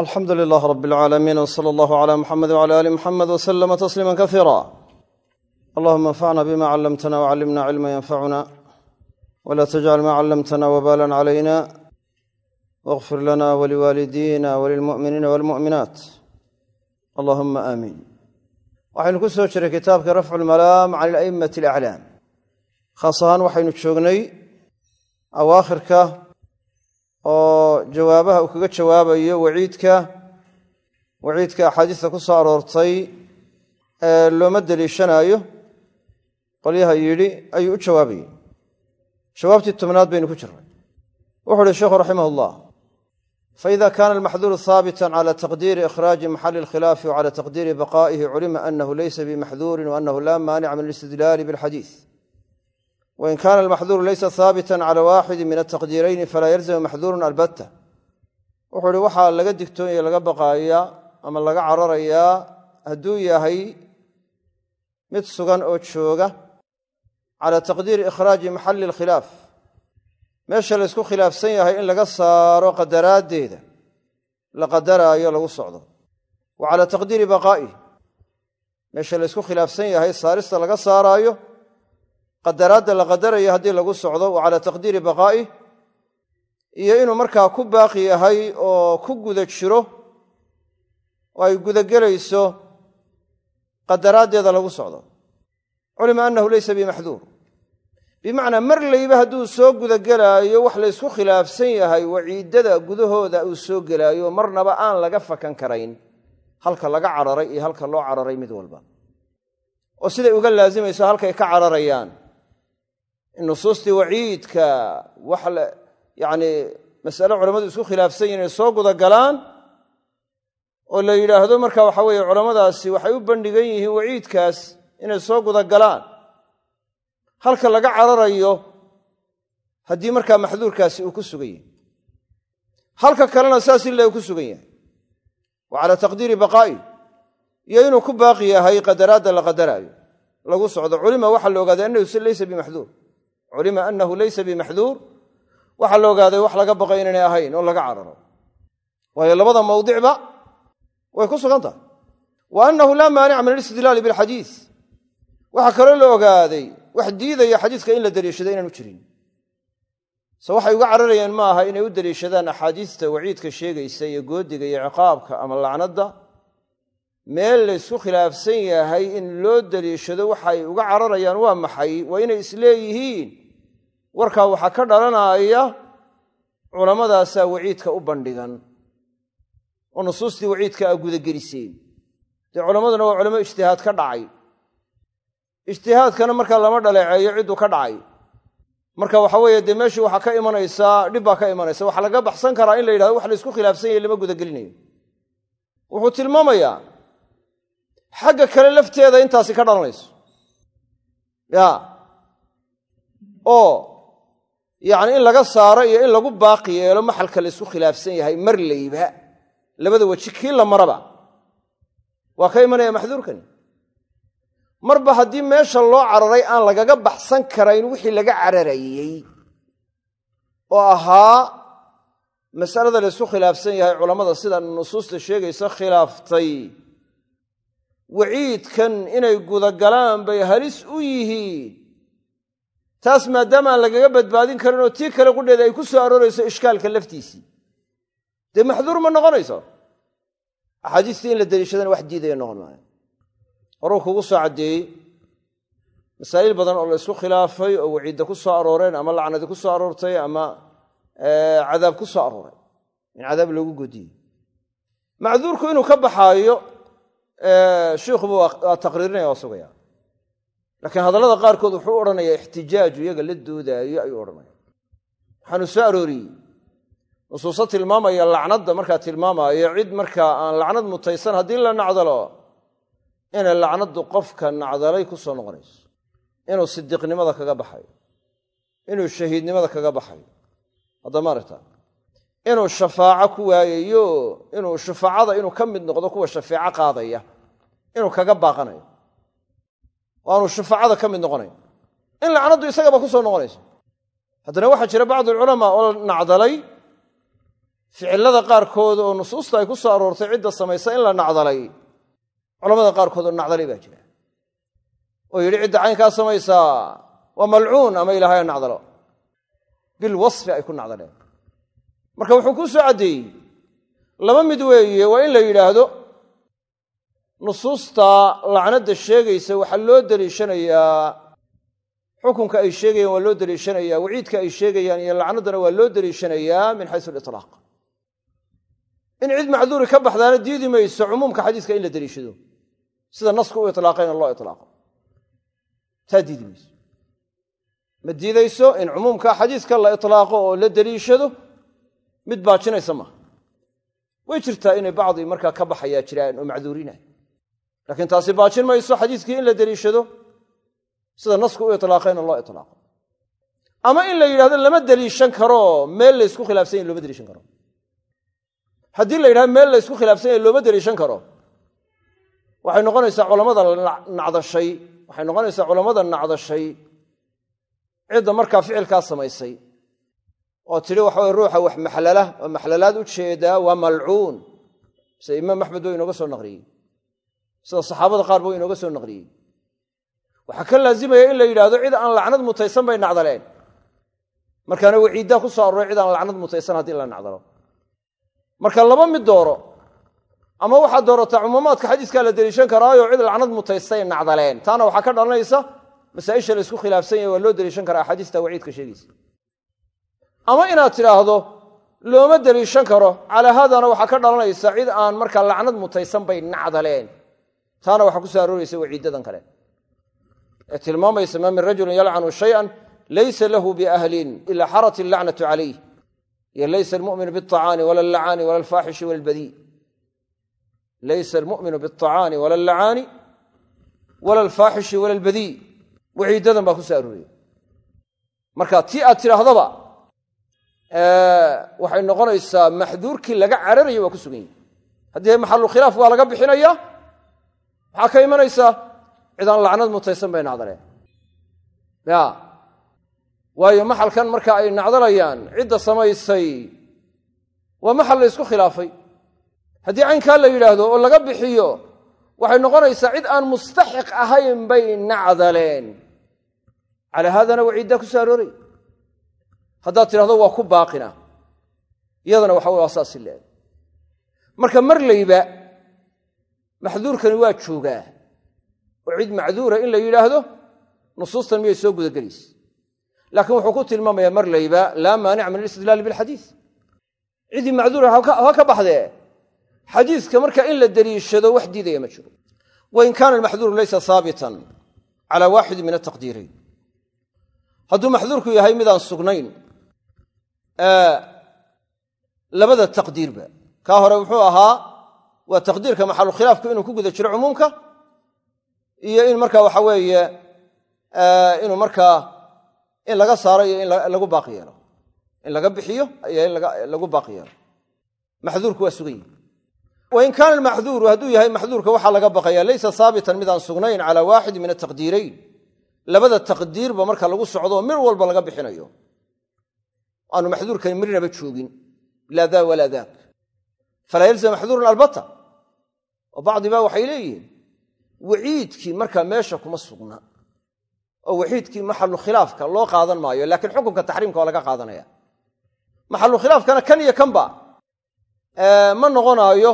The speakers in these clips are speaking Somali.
alxamdu lilaah rab alcaalamiin w sala allahu cala muxamed wcala ali muxamed wslama tasliima kasiira allahuma anfacna bima callamtana wcallimna cilma yanfacuna wla tajcal ma callamtana wbalan calayna wاغfir lana waliwaalidina walilmu'miniina walmu'minaat allahuma aamiin waxaynu ku soo jiray kitaabka rafcu lmalaam can ila'immati alaclaam khaas ahaan waxaynu joognay awaakhirka oo jawaabaha uu kaga jawaabayo waciidka waciidka axaadiista ku soo aroortay looma deliishanaayo qolyaha yidhi ayuu u jawaabayey jawaabtii tobnaad baynu ku jirnay. Wuxu uhi sheikhu raximah ullah faida kana almaxduuru haabitan cala taqdiiri ikhraaji maxali alkhilaafi wacala taqdiiri baqaa'ihi culima anahu leysa bimaxduurin waanahu la maanica min alistidlaali bilxadiis wain kana almaxduuru laysa haabitan cala waaxidi min altaqdiirayni falaa yalzamu maxduurun albatta wuxuu ihi waxaa laga digtoonaya laga baqaayaa ama laga cararayaa hadduu yahay mid sugan oo jooga cala taqdiiri ikhraaji maxalli alkhilaaf meesha laysku khilaafsan yahay in laga saaro qadaraaddeeda la qadaraayo lagu socdo wa cala taqdiiri baqaa'ihi meesha laysku khilaafsan yahay saarista laga saaraayo qadaraadda la qadarayo haddii lagu socdo wa cala taqdiiri baqaa'ih iyo inuu markaa ku baaqi yahay oo ku guda jiro oo ay gudagelayso qadaraaddeeda lagu socdo. Culima annahu leysa bimaxduur. Bimacnaa mar layba hadduu soo gudagelaayo wax laysku khilaafsan yahay waciiddada gudahooda uu soo gelaayo marnaba aan laga fakan karayn. Halka laga cararay iyo halka loo cararay mid walba. Oo siday uga laasimayso halkay ka cararayaan in nusuustii waciidka wax yacni masale culammadu isku khilaafsan yihiin inay soo gudagalaan oo la yidhaahdo marka waxa weeye culammadaasi waxay u bandhigan yihiin waciidkaas inay soo gudagalaan halka laga cararayo haddii markaa maxduurkaasi uu ku sugan yahay. Halka kalena saas ila uu ku sugan yahay. Wa cala taqdiiri baqaa'i. Iyo inuu ku baaqi yahay qadaraadda la qadaraayo lagu socdo culima waxaa la ogaaday annahu laysa bimaxduur culima annahu laysa bimaxduur waxaa la ogaaday wax laga baqay inaynay ahayn oo laga cararo. Waayo labada mawdicba way ku sugan tahay. Wa annahu laa maanica min alistidlaali bilxadiis waxaa kaloo la ogaaday wax diidaya xadiiska in la deliishado inaanu jirin. Se waxay uga cararayeen ma aha inay u deliishadaan axaadiista waciidka sheegaysa iyo goodiga iyo ciqaabka ama lacnadda. Meel laysku khilaafsan yahay in loo deliishado waxay uga cararayaan waa maxay? Waa inay isleeyihiin warkaa waxaa ka dhalanaya culammadaasaa waciidka u bandhigan. Oo nusuustii waciidka a gudageliseen. Dee culammaduna waa culamo ijtihaad ka dhacay. Ijtihaadkana markaa lama dhaleeceeyo cidduu ka dhacay. Marka waxa weeye dee meeshii waxaa ka imanaysaa dhib baa ka imanaysa. Waxaa laga baxsan karaa in la yidhahdo wax laysku khilaafsan yahay lama gudagelinayo. Wuxuu tilmaamayaa xagga kale lafteeda intaasi ka dhalanayso. Ya oo yacni in laga saaro iyo in lagu baaqi yeelo maxalka laysku khilaafsan yahay mar layba. Labada weji kii la maraba. Waa ka imanaya maxduurkani marba haddii meesha loo cararay aan lagaga baxsan karayn wixii laga cararayey oo ahaa masalada laysku khilaafsan yahay culammada sida nusuusta sheegaysa khilaaftay. Waciidkan inay gudagalaan bay halis u yihiin taas maadaama aan lagaga badbaadin karin oo tii kale qudheeda ay ku soo aroorayso ishkaalka laftiisii dee maxduur ma noqonayso? Axaadiistii in la deliishadana wax diidaya noqon maayo. Horuu kugu soo caddeeyey masaa'il badan oo la ysku khilaafay oo waciidda ku soo arooreen ama lacnadi ku soo aroortay ama cadaab ku soo arooray. In cadaab loogu godiyey macduurku inuu ka baxaayo shiikhuba waa taqriirinaya waa sugaya laakiin hadallada qaarkood wuxuu odhanayaa ixtijaaju iyaga la doodaayo ayuu odhanaya waxaanu soo arooriyey. Nusuuso tilmaamaya lacnadda markaa tilmaamaayo cid markaa aan lacnad mutaysan haddii la nacdalo inay lacnaddu qofka nacdalay ku soo noqonayso. Inuu sidiiqnimada kaga baxayo. Inuu shahiidnimada kaga baxayo. Haddama aragta inuu shafaaco ku waayayo inuu shufaacada inuu ka mid noqdo kuwa shafeeco qaadaya inuu kaga baaqanayo waanu shufaacada ka mid noqonayn. In lacnaddu isagaba ku soo noqonayso. Haddana waxaa jira bacdu alculamaa oo nacdalay. Ficilada qaarkood oo nusuusta ay ku soo aroortay cidda samaysa in la nacdalay. Culamada qaarkood oo nacdalay baa jira. Oo yidhi cidda caynkaa samaysaa waa malcuun ama ilaahay ha nacdalo. Bilwasfi ay ku nacdaleen. Marka wuxuu kuu soo caddeeyey laba mid weeye waa in la yidhaahdo nusuusta lacnadda sheegaysa waxaa loo deliishanayaa xukunka ay sheegayaan waa loo deliishanayaa waciidka ay sheegayaan iyo lacnaddana waa loo deliishanayaa min xaysu aliطlaaq in cid macduuri ka baxdaana diidi mayso cumuumka xadiiska in la deliishado sida nasku u ilaaqayna loo ilaaqo taa diidi mayso. Ma diidayso in cumuumka xadiiska la ilaaqo oo la deliishado mid baajinaysa maaha way jirtaa inay bacdi markaa ka baxayaa jiraan oo macduurina laakiin taasi baajin mayso xadiiskii in la deliishado sida nasku u ilaaqayna loo ilaaqo ama in la yidhahdo lama deliishan karo meel laysku khilaafsan yahy looma deliishan karo. Haddii la yidhahdo meel laysku khilaafsan yahy looma deliishan karo waxay noqonaysaa culamada nacdashay waxay noqonaysaa culammada nacdashay cidda markaa ficilkaa samaysay oo tidhi waxaweye ruuxa wax maxlala oo maxlalaad u jeedaa waa malcuun. Sida imaam axmed buu inooga soo naqliyey sida saxaabada qaar buu inooga soo naqliyey. Waxaa ka laazimaya in la yidhahdo cid aan lacnad mutaysan bay nacdaleen. Markaana waciiddaa ku soo aroray cid aan lacnad mutaysan haddii la nacdalo. Marka laba mid dooro ama waxaad doorataa cumuumaadka xadiiskaa la deliishan karaayo cid lacnad mutaystay nacdaleen. Taana waxaa ka dhalanaysa masaaisha laysku khilaafsan yahay waa loo deliishan karaa axaadiista waciidka sheegaysa. Ama inaad tidhaahdo looma deliishan karo. Calaa haadana waxaa ka dhalanaysa cid aan markaa lacnad mutaysan bay nacdaleen taana waxaa ku soo arooraysa waciiddadan kale. Ee tilmaamaysa maa min rajulin yalcanu shayan laysa lahu biahlin ila xarat illacnatu calayh iyo laysa almuminu biacaani wala allacaani wala alfaaxishi wala laysa almuminu biacaani wala allacaani wala alfaaxishi wala albadii. Waciiddadan baa ku soo arooraya. Marka tii aad tidhaahdaba waxay noqonaysaa maxduurkii laga cararayo waa ku sugan yahi haddii maxalu khilaaf waa laga bixinaya maxaa ka imanaysaa cidaan lacnad mutaysan bay nacdaleen. Ya. Waayo maxalkan marka ay nacdalayaan cidda samaysay waa maxal la ysku khilaafay. Haddii caynkaa la yidhaahdo oo laga bixiyo waxay noqonaysaa cid aan mustaxiq ahayn bay nacdaleen. Calaa haadana waciiddaa ku soo arooray. Haddaad tidhahdo waa ku baaqina. Iyadana waxa waa saasi leeg marka marlayba maxduurkani waa joogaa. Oo cid macduura in la yidhaahdo nusuustan miyay soo gudagelaysa laakiin wuxuu ku tilmaamayaa marlayba laa maanica min alistidlaali bilxadiis. Ciddii macduura ha ka baxdee? Xadiiska marka in la deliishado wax diidaya ma jiro. Wain kaana almaxduuru laysa haabitan cala waaxidin min ataqdiirayn hadduu maxduurku yahay midaan sugnayn labada taqdiirba. Kaa hore wuxuu ahaa waa taqdiirka maxalu khilaafku inuu ku guda jiro cumuumka iyo in marka waxa weeye inuu markaa in laga saaro iyo in lagu baaqi in laga bixiyo iyo in lagu baaqi yeelo. Waa sugan yihi wain kaana almaxduuru hadduu yahay maxduurka waxaa laga baqaya laysa haabitan midaan sugnayn cala waaxid min ataqdiirayn labada taqdiirba marka lagu socdo mir walba laga bixinayo. Aanu maxduurkani mirnaba joogin. Laa daa walaa daak. Falaa yalzam maxduurun albata oo bacdiba waxay leeyihiin waciidkii markaa meesha kuma sugna oo waciidkii maxalu khilaafka loo qaadan maayo laakiin xukunka taxriimka waa laga qaadanaya. Maxalu khilaafkana kan iyo kanba ma noqonaayo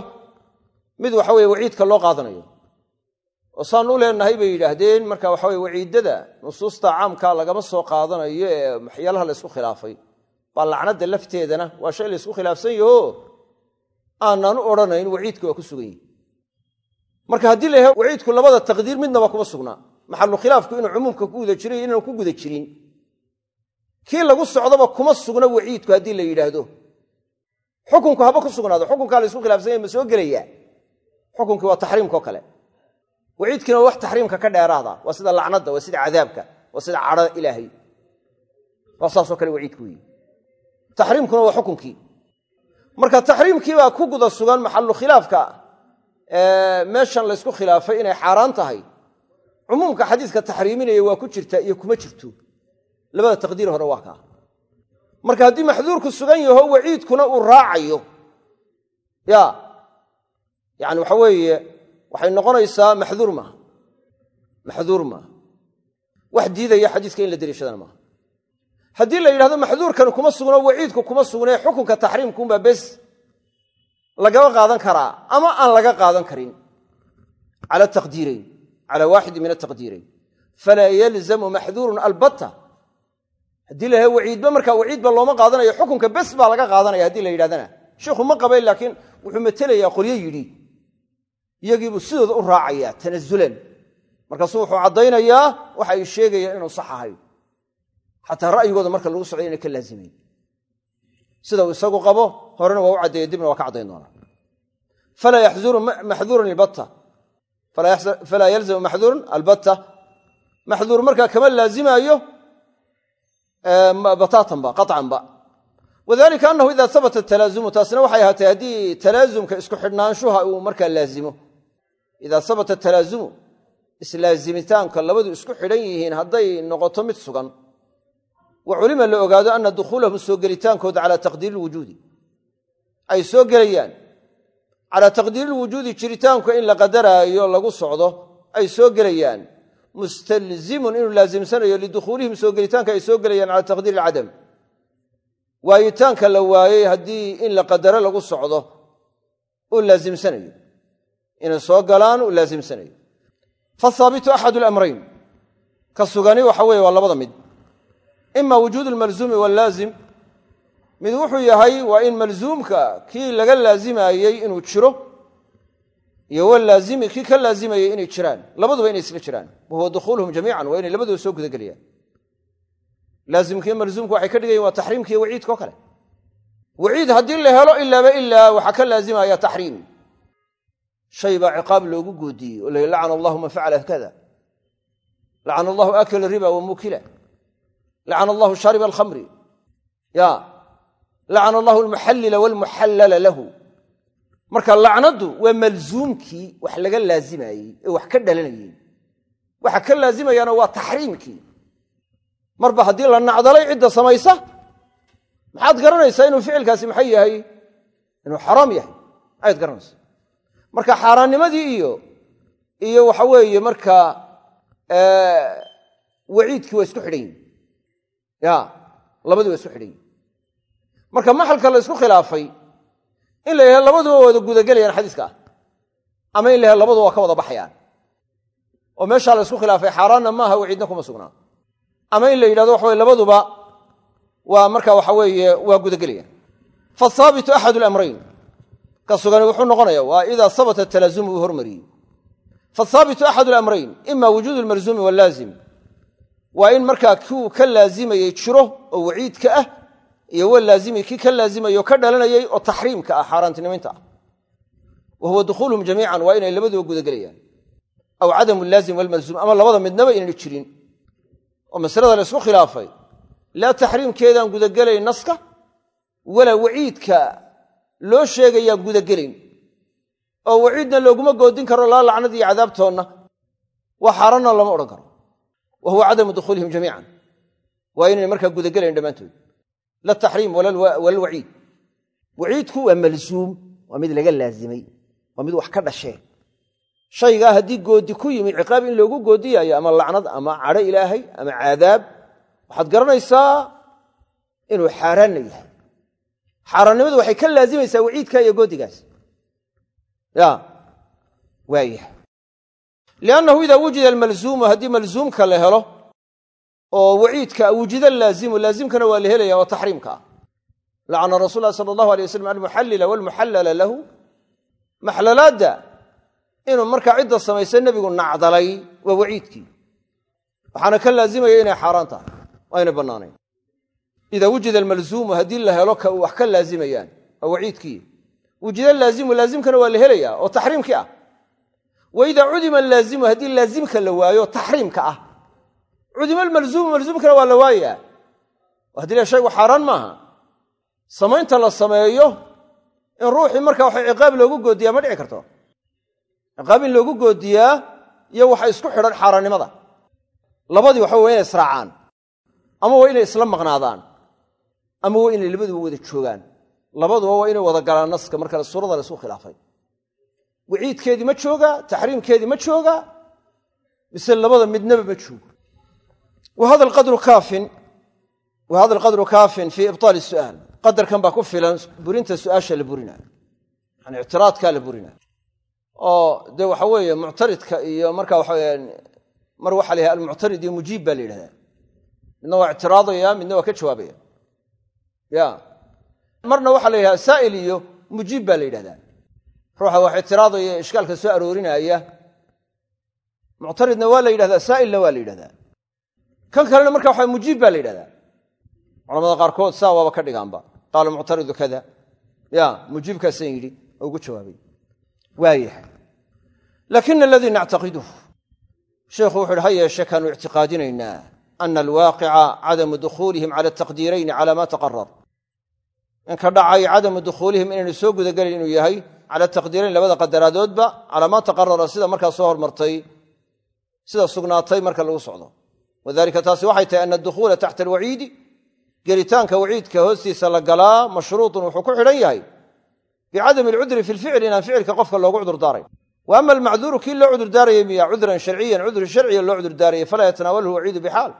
mid waxa weye waciidka loo qaadanayo. Oo saan u leenahay bay yidhaahdeen marka waxa weye waciidada nusuusta caamka lagama soo qaadanayo ee waxyaalaha la ysku khilaafay. Baa lacnadda lafteedana waa shay la ysku khilaafsan yaho. Aanaan u odhanayn waciidka waa ku sugan yihi marka haddii la yahay waciidku labada taqdiir midnaba kuma sugnaa. Maxalu khilaafku inuu cumuumka ku guda jiray inaan ku guda jirin. Kii lagu socdaba kuma sugna waciidku haddii la yidhaahdo. Xukunku haba ku sugnaado. Xukunkaa la ysku khilaafsan yahy ma soo gelaya xukunkii waa taxriimkao kale. Waciidkiina wax taxriimka ka dheeraada. Waa sida lacnadda waa sida cadaabka waa sida cadhada ilaahay. Waa saasoo kale waciidku weyi taxriimkuna waa xukunkii. Marka taxriimkiibaa ku guda sugan maxalu khilaafka meeshan laysku khilaafay inay xaaraan tahay. Cumuumka xadiiska taxriiminaya waa ku jirtaa iyo kuma jirto. Labada taqdiir hore waa kaa marka haddii maxduurku sugan yaho waciidkuna uu raacayo. Ya. Yani waxa weeye waxay noqonaysaa maxduur maaha maxduur maaha wax diidaya xadiiska in la deliishadana maaha haddii la yidhahdo maxduurkani kuma sugno waciidku kuma sugnee xukunka taxriimkuunbaa bes lagaba qaadan karaa ama aan laga qaadan karin. Cala taqdiirayn cala waaxidin min ataqdiirayn falaa yalzamu maxduurun albatta. Haddii la waciidba markaa waciidba looma qaadanayo xukunka bes baa laga qaadanaya haddii la yidhahdana. Sheikhu ma qabayn laakiin wuxuu matelayaa qolyo yidhi. Iyagiibuu sidooda u raacayaa tanazulan markaasuu wuxuu caddaynayaa waxa ay sheegayaan inuu sax ahay. Xataa ra'yigooda marka lagu socday inay ka laazimayn sida uu isagu qabo horena waa u caddeeye dibna waa ka caddayn doonaa. Falaa yalzamu maxduurun albatta. Maxduur markaa kama laazimaayo bataatanba qacanba wadalika anahu ida habata talaazumu taasina waxay ahaatay haddii talaazumka isku xidhnaanshuha uu markaa laazimo. Idaa habata talaazumu islaazimitaanka labadu isku xidhan yihiin hadday noqoto mid sugan wa culima la ogaado ana dukhuulahum soo gelitaankooda calaa taqdiiri lwujuudi ay soo gelayaan. Calaa taqdiiri lwujuudi jiritaanku in la qadaraayo lagu socdo ay soo gelayaan. Mustalzimun inuu laasimsanayo lidukhuulihim soo gelitaanka ay soo gelayaan cala taqdiiri alcadam waayitaanka la waayey haddii in la qadaro lagu socdo uu laasimsanayo inay soo galaan uu laasimsanayo fathaabitu axadu alamrayn ka sugani waxa weeye ima wujuudu lmalzuumi wallaazim mid wuxuu yahay waa in malzuumka kii laga laazimaayey inuu jiro iyo walaazimi kii ka laazimayey inay jiraan labaduba inay isla jiraan wahuwa dukhuuluhum jamiican waa inay labaduba soo gudagelayaan laazimkiiyo malzuumku waxay ka dhigayen waa taxriimka iyo waciidka oo kale waciid haddii la helo ilaaba ilaa waxaa ka laazimaya taxriim shay baa ciqaab loogu goodiyey oo la lacana allahu man kada lacana allahu akila riba wa lacana allahu shaariba alkhamri ya lacana allahu almuxallila walmuxallala lahu marka lacnaddu waa malzuumkii wax laga laazimayey ee wax ka dhalanayey waxa ka laazimayaana waa taxriimkii marba haddii la nacdalay cidda samaysa maxaad garanaysaa inuu ficilkaasi maxay yahay inuu xaraam yahay ayaad garanaysa marka xaaraannimadii iyo iyo waxa weeye markaa waciidkii waa isku xidhan yihiin ya labadii waa isku xidhan yihiin marka maxalka la isku khilaafay in la yidhahdo labaduba wada gudagelayaan xadiiska ama in la yhahdo labaduba waa ka wada baxayaan. Oo meeshaa la isku khilaafay xaaraanna maaha waciidna kuma sugnaa. Ama in la yidhahdo waxa weye labaduba waa marka waxa weeye waa gudagelayaan. Fathaabitu axadu alamrayn ka sugani wuxuu noqonaya waa idaa habata talaazumu hormariyey fathaabitu axadu alamrayn ima wujuudu lmalzuumi wallaazim waa in markaa kiu ka laazimayey jiro oo waciidka ah iyo walaazimi kii ka laazimayoo ka dhalanayay oo taxriimka ah xaaraantinimaynta ah wa huwa dukhuuluhum jamiican waa inay labaduba gudagelayaan. Aw cadamu laazim walmalzuum ama labada midnaba inaynu jirin. Oo masalada la ysku khilaafay. Laa taxriimkeedaan gudagelayn naska walaa waciidka loo sheegayaan gudagelayn. Oo waciidna looguma goodin karo laa lacnad cadaabtoonna. Waa xaaraanna lama odhan karo wa huwa cadamu dukhuulihim jamiican waa inayna markaa gudagelayn dhammaantood la taxriim walalwaciid waciidku waa malzuum waa mid laga laazimay waa mid wax ka dhasheen shaygaa haddii goodi ku yimi ciqaab in loogu goodiyaayo ama lacnad ama cadho ilaahay ama caadaab waxaad garanaysaa inuu xaaraanna yahay xaaraannimadu waxay ka laazimaysaa waciidka iyo goodigaas ya waayah liannahu idaa wujida almalzuumu haddii malzuumka la helo oo waciidka wujida laazimu laazimkana waa la helaya oo taxriimka ah lacana rasul lah sala allahu alay waslam almuxallila walmuxallala lahu maxlalaadda inuu markaa cidda samaysa nebigu nacdalay waa waciidkii waxaana ka laazimaya inay xaaraan tahay waa aynay bannaanayn idaa wujida almalzuumu haddii la helo ka wax ka laazimayaan waa waciidkii ah wa idaa cudima alaazimu haddii laazimka la waayo taxriimka ah. Cudima almalzuumu malzuumkana waa la waayaa. Haddii la shaygu xaaraan maaha. Samaynta la sameeyo in ruuxii marka waxa ciqaab loogu goodiyaa ma dhici karto. Ciqaab in loogu goodiyaa iyo waxa isku xidhan xaaraannimada. Labadii waxa waa inay israacaan. Ama waa inay isla maqnaadaan. Ama waa inay labaduba wada joogaan. Labaduba waa inay wada galaan naska marka suurada la isku khilaafay waciidkeedii ma joogaa taxriimkeedii ma joogaa mise labada midnaba ma joogo. Wa hada alqadru kaafin fii ibtaali su'aal. Qadarkan baa ku filan burinta su'aasha la burinayo. Yani ictiraadkaa la burinayo. Oo dee waxa weeye muctaridka iyo marka waxa weyaan mar waxaa la yhaha almuctarid iyo mujiib baa la yidhahdaa. Midna waa ictiraadaya midna waa ka jawaabaya. Ya. Marna waxaa la yidhahda saa'il iyo mujiib baa la yidhahdaa ruuxa wax ictiraadaya ishkaalka soo aroorinaya. Muctaridna waa la yidhahdaa saa'ilna waa la yidhahdaa. Kan kalena marka waxa mujiib baa la yidhahdaa. Culamada qaarkood saa waaba ka dhigaanba. Qaala muctaridu kada. Ya mujiibkaasaan yidhi ugu jawaabay. Waayahay laakina aladii nactaqiduh sheikhu wuxu uhi ha yeeshe kaanu ictiqaadinaynaa ana alwaaqica cadamu dukhuulihim cala taqdiirayni cala ma taqarar in ka dhacay cadamu dukhuulihim inaynu soo gudagelin inuu yahay cala taqdiirayn labada qadaraadoodba calaa maa taqarara sida markaa soo hormartay sida sugnaatay marka lagu socdo. Wadalika taasi waxay tahay ana adukhuula taxta alwaciidi gelitaanka waciidka hoostiisa la galaa mashruutun wuxuu ku xidhan yahay bicadami alcudri fi lficli inaan ficilka qofka loogu cudurdaarayn. Wa ama almacduuru kii loo cudurdaarayay miya? Cudran sharciyan cudri sharciya loo cudurdaarayay falaa yatanaawalahu waciidu bixaal.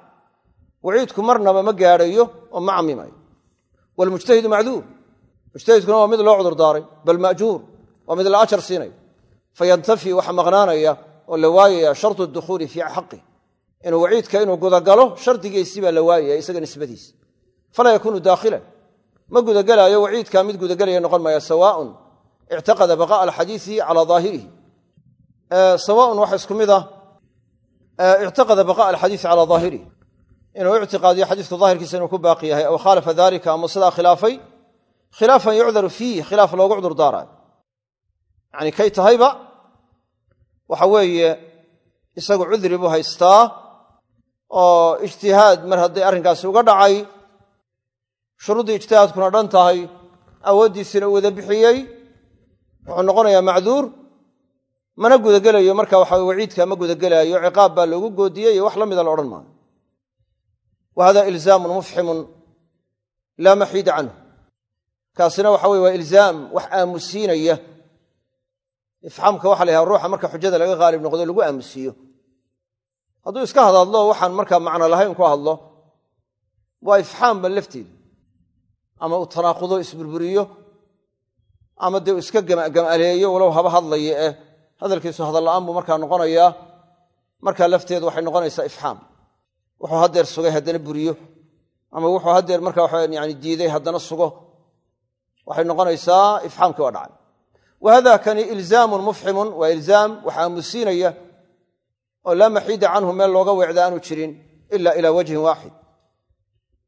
Waciidku marnaba ma gaadhayo oo ma camimayo wlmujtahidu macduur mujtahidkuna waa mid loo cudurdaaray bal maajuur waa mid la ajar siinayo. Fayantafi waxa maqnaanaya oo la waayaya shartu dukhuuli fii xaqi. Inuu waciidka inuu gudagalo shardigiisii baa la waayaya isaga nisbadiisa falaa yakuunu daakhilan ma gudagelaayo waciidkaa mid gudagelaya noqon maya sawaaun. Ictaqada baqa'a alxadiisi calaa daahirihi. Sawaaun waxa isku mid ah ictaqada baqa'a alxadiisi calaa daahirihi. Inuu ictiqaadiyo xadiiska daahirkiisa inuu ku baaqi yahay aw khaalafa dalika ama sidaa khilaafay. Khilaafan yucdaru fiih khilaaf loogu cudurdaaraayo yacni kay tahayba waxa weeye isagu cudri buu haystaa oo ijtihaad mar hadday arrinkaasi uga dhacay shuruuddii ijtihaadkuna dhan tahay awooddiisina uu wada bixiyey wuxuu noqonayaa macduur mana gudagelayo marka waxa waciidka ma gudagelaayo ciqaab baa loogu goodiyey iyo wax la mida la odhan maayo. Wa hada ilzaamun mufximun laa maxiida canhu. Kaasina waxa weye waa ilzaam wax aamusiinaya ifxaamka waxa la yhaha ruuxa marka xujada laga haalib noqdo lagu aamusiiyo hadduu iska hadadlo waxaan markaa macno lahayn ku hadlo. Waa ifxaamba lafteedu ama uu tanaaqudo isburburiyo ama dee iska gamaleeyo walow haba hadlaya eh. Hadalkiisu hadalla'aan buu markaa noqonayaa markaa lafteedu waxay noqonaysaa ifxaam wuxuu haddeer sugay haddana buriyo. Ama wuxuu haddeer marka waxa yani diiday haddana sugo. Waxay noqonaysaa ifxaamkii waa dhacay wa hada kani ilzaamun mufximun waa ilzaam wax aamusiinaya oo laa maxiida canhu meel looga weecda aanu jirin ila ilaa wajhin waaxid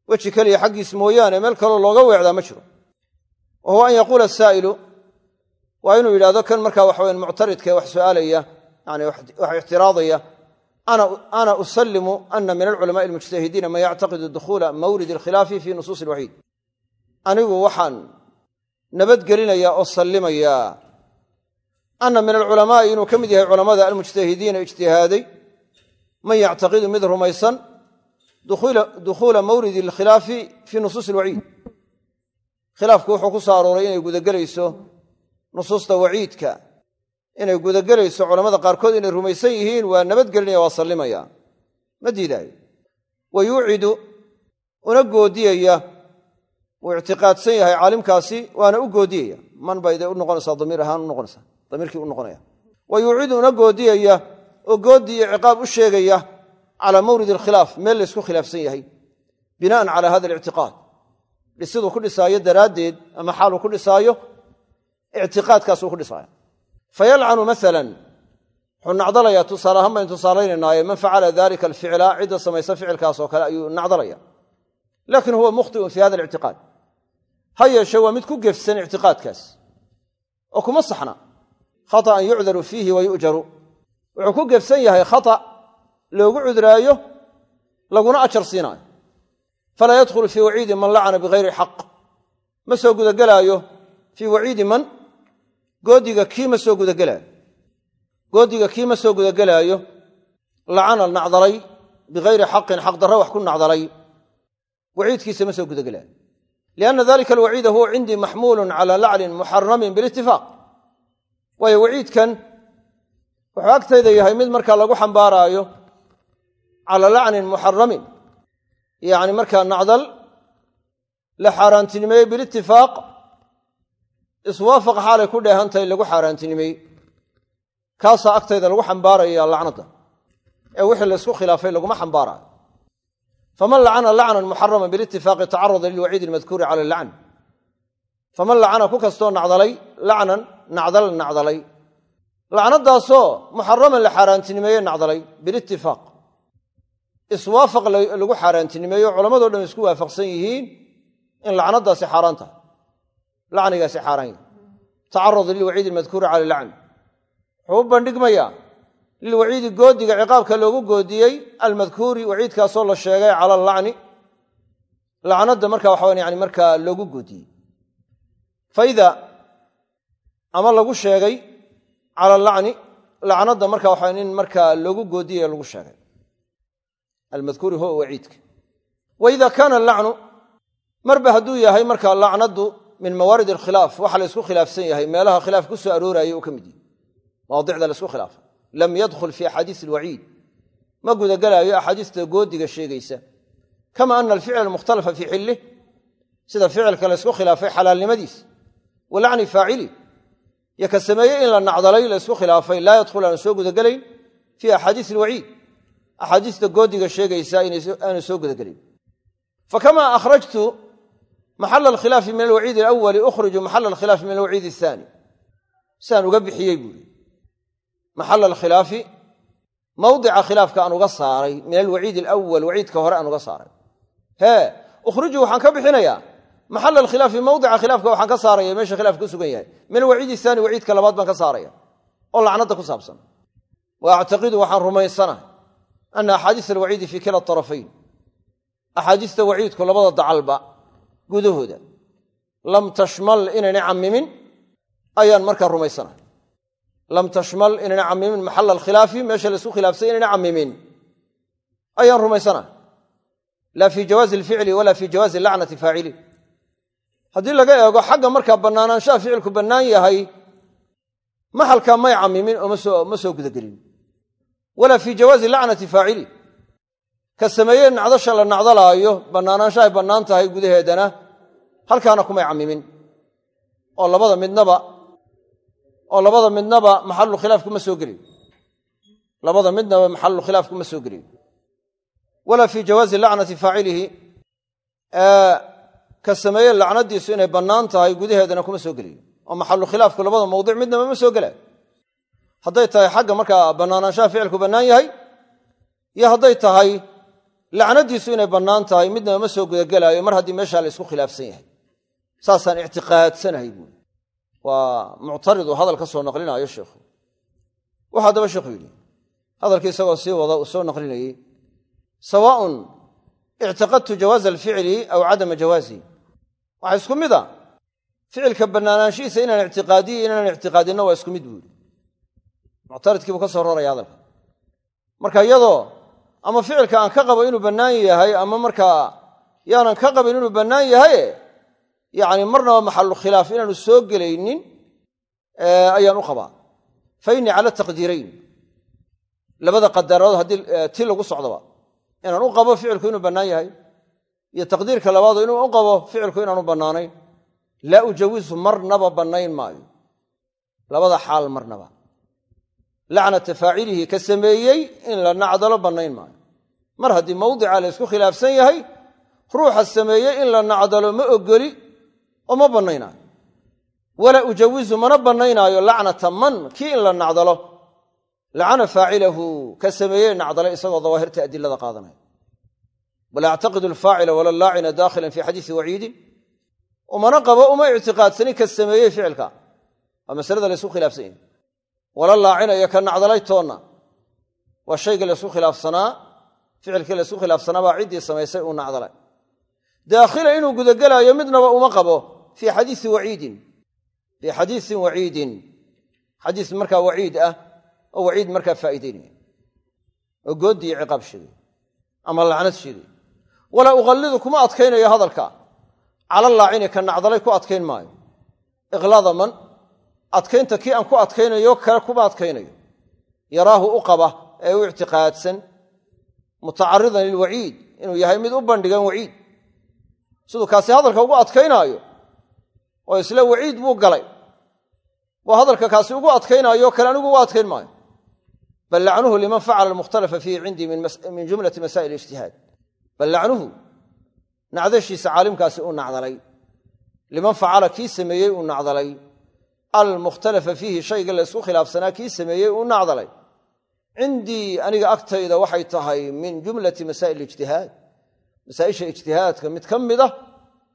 weji keliya xaggiis mooyaane meel kaloo looga weecdaa ma jiro wa huwa an yaquula asaa'ilu waa inuu yidhahdo kan markaa waxaweyan muctaridkae wax su'aalaya yani wax ictiraadaya ana usalimu ana min alculamaai almujtahidiina man yactaqidu waxaan nabadgelinayaa oo sallimayaa ana min alculamaa'i inuu ka mid yahay culamada almujtahidiina ijtihaaday man yactaqidu mid rumaysan dukhuula mawlidi alkhilaafi fii nusuusi alwaciid. Khilaafku wuxuu ku soo arooray inay gudagelayso nusuusta waciidka. Inay gudagelayso culamada qaarkood inay rumaysan yihiin waa nabadgelinaya waa sallimaya. Ma diidaayo. Wa yuucidu una goodiyaya wuu ictiqaadsan yahay caalimkaasi waana u goodiyaya. Man bay u noqonaysaa damiir ahaan u noqonaysaa damiirkii u noqonaya. Wa yuucidu una goodiyaya oo goodi iyo ciqaab u sheegaya calaa mawrid alkhilaaf meel laysku khilaafsan yahay bina'an calaa hada alictiqaad. Dhisiduu ku dhisaayo daraaddeed ama xaaluu ku dhisaayo ictiqaadkaasuu ku dhisaayo fayalcanu maalan wuxuu nacdalayaa tusaale ahaan baynu tusaalaynanaaye man facala dalika alficla cidda samaysa ficilkaas oo kale ayuu nacdalaya laakin huwa mukhtiun fi hada alictiqaad ha yeeshe waa mid ku gefsan ictiqaadkaas oo kuma saxna. Khaطa'an yucdaru fiihi wa yu'jaru. Wuxuu ku gefsan yahay khata loogu cudraayo laguna ajar siinaayo falaa yadkhulu fii waciidi man lacana bigayri xaq. Ma soo gudagelaayo fii waciidi man? Goodiga kii ma soo gudagelaayo goodiga kii ma soo gudagelaayo lacana nacdalay bigayri xaqin xaq darro wax ku nacdalay. Waciidkiisa ma soo gudagelaayo lianna dalika alwaciida huwa cindii maxmuulun cala lacnin muxaramin bilitifaaq waayo waciidkan wuxuu agtayda yahay mid markaa lagu xambaaraayo cala lacnin muxaramin yacni markaa nacdal la xaaraantinimeeyey bilitifaaq iswaafaq xaalay ku dheehantahay lagu xaaraantinimeeyey kaasaa agtayda lagu xambaaraya lacnadda ee wixii laysku khilaafay laguma xambaaraayo faman lacana lacnan muxaraman bilitifaaqi tacarada lilwaciidi almadkuuri cala alacn faman lacana ku kastoo nacdalay lacnan nacdal nacdalay. Lacnadaasoo muxaraman la xaaraantinimeeye nacdalay bilitifaaq iswaafaq lagu xaaraantinimeeyo culamado dhan isku waafaqsan yihiin in lacnadaasi xaaraan tahay. Lacnigaasi xaaraan yahay tacarada lilwaciidi almadkuuri cala alacn wuxuu u bandhigmayaa lilwaciidi goodiga ciqaabka loogu goodiyey almadkuuri waciidkaasoo la sheegay cala alacni lacnada marka waxawan yani markaa loogu goodiyey. Faida ama lagu sheegay cala alacni lacnada marka waxa in markaa loogu goodiyey lagu sheegay. Almadkuuri huwa waciidka. Wa kaana alacnu marba hadduu yahay marka lacnadu min mawaarid alkhilaaf waxa la ysku khilaafsan yahay meelaha khilaaf ku soo arooraya uu ka mid yahay. Mawaadicda la isku khilaafay lam yadkhul fi axaadiis alwaciid ma gudagelaayo axaadiista goodiga sheegaysa. Kama ana alficla almukhtalafa fii xillih sida ficilka la ysku khilaafay xalaalnimadiis. Wa lacni faacili. Yo ka sameeyey in la nacdalay la ysku khilaafay laa yadkhul aanu soo gudagelayn fii axaadiis alwaciid axaadiista goodiga sheegaysa aanu soo gudagelayn fakama akhrajtu maxala alkhilaafi min alwaciid alawali ukhriju maxala alkhilaafi min alwaciid athani siaan uga bixiyey buuri maxala alkhilaafi mawdica khilaafka aan uga saaray min alwaciid alawal waciidka hore aan uga saaray hee ukhriju waxaan ka bixinayaa maxala alkhilaafi mawdica khilaafka waxaan ka saaraya meesha khilaafka ku sugan yahay min alwaciid athani waciidka labaad baan ka saaraya oo lacnadda ku saabsan wa actaqidu waxaan rumaysanahay ana axaadiis alwaciidi fii kila tarafayn axaadiista waciidku labada dacalba gudahooda lam tashmal inaynay lam tashmal inayna cammimin. Maxala alkhilaafi meesha laysku khilaafsay inayna cammimin. Ayaan rumaysanahay laa fii jawaazi alficli walaa fii jawaazi lacnati faacili haddii laga eego xagga markaa bannaanaanshaha ficilku bannaan yahay maxalkaa may cammimin oo ma soo gudagelin. Walaa fii jawaazi lacnati faacili ka sameeye nacdasha la nacdalaayo bannaanaanshahay bannaan tahay gudaheedana halkaana kumay cammimin. Oo labada midnaba oo labada midnaba maxalu khilaaf kuma soo gelin labada midnaba maxalu khilaaf kuma soo gelin walaa fii jawaazi lacnati faacilihi ka sameeye lacnadiisu inay bannaan tahay gudaheedana kuma soo geliyo oo maxalu khilaafku labada mawdic midnaba ma soo gelay hadday tahay xagga markaa bannaanaanshaha ficilku bannaan yahay iyo hadday tahay lacnadiisu inay bannaan tahay midnaba ma soo gudagelaayo mar haddii meeshaa la isku khilaafsan yahay. Saasaan ictiqaadsanahay buui waa muctaridu hadal ka soo naqlinaayo sheikhu. Wuxuu haddaba sheikhu yidhi hadalkii isagoo sii wada uu soo naqlinayey sawaaun ictiqadtu jawaaza alficli aw cadama jawaazihi waxaa isku mid a ficilka bannaanaanshihiisa inaan ictiqaadiyo inaan ictiqaadinno waa isku mid buu yidhi. Muctaridkii buu ka soo roraya hadalka. Marka iyadoo ama ficilka aan ka qabo inuu bannaan yahay ama markaa yaanan ka qabin inuu bannaan yahaye yacni marnaba maxalu khilaaf inaanu soo gelaynin ayaan u qabaa. Fa cala taqdiirayn. Labada qadaradood haddii ti lagu socdaba inaan u qabo ficilku inuu bannaan yahay iyo taqdiirka labaadu inuu u qabo ficilku inaanu bannaanayn. Laa ujawisu marnaba bannayn maayo. Labada xaal marnaba. Lacnata faacilihi ka sameeyey in la nacdalo bannayn maayo. Mar haddii mawdica la ysku khilaafsan yahay ruuxa sameeyey in la nacdalo ma ogoli oo ma bannaynaayo. Walaa ujawizu mana bannaynaayo lacnata man kii in la nacdalo. Lacana faacilahu ka sameeyey nacdalo isagoo dawaahirta adilada qaadanaya. Bal actaqidu alfaacila wala laacina dakhilan fi xadiisi waciidin umana qabo uma ictiqaadsanin ka sameeyey ficilka. Waa masalada la ysku khilaafsan yahay. Wala laacina iyo ka nacdalay toonna. Waa shayga laysku khilaafsanaa ficilkii laysku khilaafsanaabaa ciddii samaysay uu nacdalay. Daakhila inuu gudagelaayo midnaba uma qabo fii xadiisi waciidin fii xadiisin waciidin xadiis markaa waciid ah oo waciid markaa faa'iideynaya oo gooddi iyo ciqaab sheegay ama lacnad sheegay walaa uqallidu kuma adkaynayo hadalka cala laacini ka nacdalay ku adkayn maayo iqlaada man adkaynta kii aan ku adkaynayo kale kuma adkaynayo yaraahu u qaba ee u ictiqaadsan mutacaridan lilwaciid inuu yahay mid u bandhigan waciid siduu kaasi hadalka oo isla waciid buu galay. Buu hadalka kaasi ugu adkaynaayo kale anigu ugu adkayn maayo. Bal lacnuhu liman facala almukhtalafa fiihi cindii min jumlati masaa'il ijtihaad. Bal lacnuhu nacdashiisa caalimkaasi uu nacdalay. Liman facala kii sameeyey uu nacdalay. Almukhtalafa fiihi shayga la khilaafsanaa kii sameeyey uu nacdalay. Cindii aniga agtayda waxay tahay min jumlati masaa'il ijtihaad. Masaa'isha ijtihaadka mid ka mid ah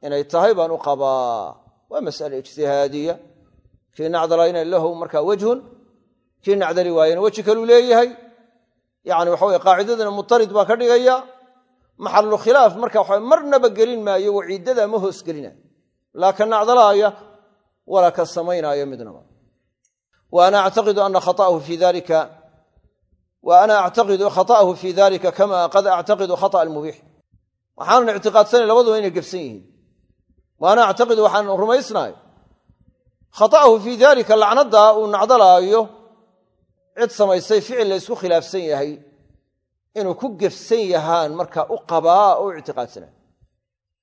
inay tahay baan u qabaa waa mas'ale ijtihaadiya. Kii nacdalayna lahu markaa wejhun kii nacdali waayena weji kaluu leeyahay. Yani waxa weye qaacidadana mutarid baa ka dhigaya. Maxalu khilaaf marka waxa marnaba gelin maayo waciidada ma hoos gelinayo laa ka nacdalaaya walaa ka samaynaayo midnaba. Wa actaqidu ana khata'ahu fi dalika wa actaqidu khata'ahu fi dalika kama qad actaqidu khata'a almubiix waxaanan ictiqaadsanay labaduba inay gebsan yihiin wa ana actaqidu waxaan rumaysnahay. Khata'ahu fii dalika lacnaddaa uu nacdalaayo cid samaysay ficil la ysku khilaafsan yahay inuu ku gefsan yahaan marka u qabaa oo u ictiqaadsana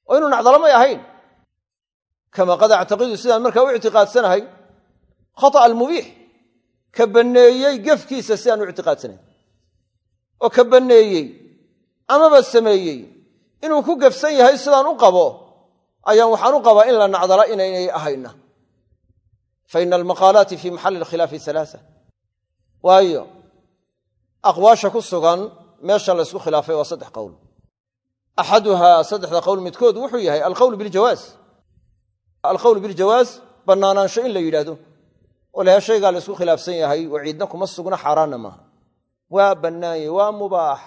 oo inuu nacdalamay ahayn. Kama qad actaqidu sidaan markaa u ictiqaadsanahay khata'a almubiix ka banneeyey gefkiisa sidaan u ictiqaadsanahay. Oo ka banneeyey amaba sameeyey inuu ku gefsan yahay sidaan u qabo ayaan waxaan u qabaa in la nacdala inaynay ahayna. Fa ina almaqaalaati fi maxalli alkhilaafi alaaa waayo aqwaasha ku sugan meesha la ysku khilaafay waa saddex qowl. Axaduhaa saddexda qowl midkood wuxuu yahay alqowl biljawaas alqowl biljawaas bannaanaansho in la yidhaahdo. Oo laha shaygaa la ysku khilaafsan yahay waciidna kuma sugna xaaraanna maaha. Waa bannaanye waa mubaax.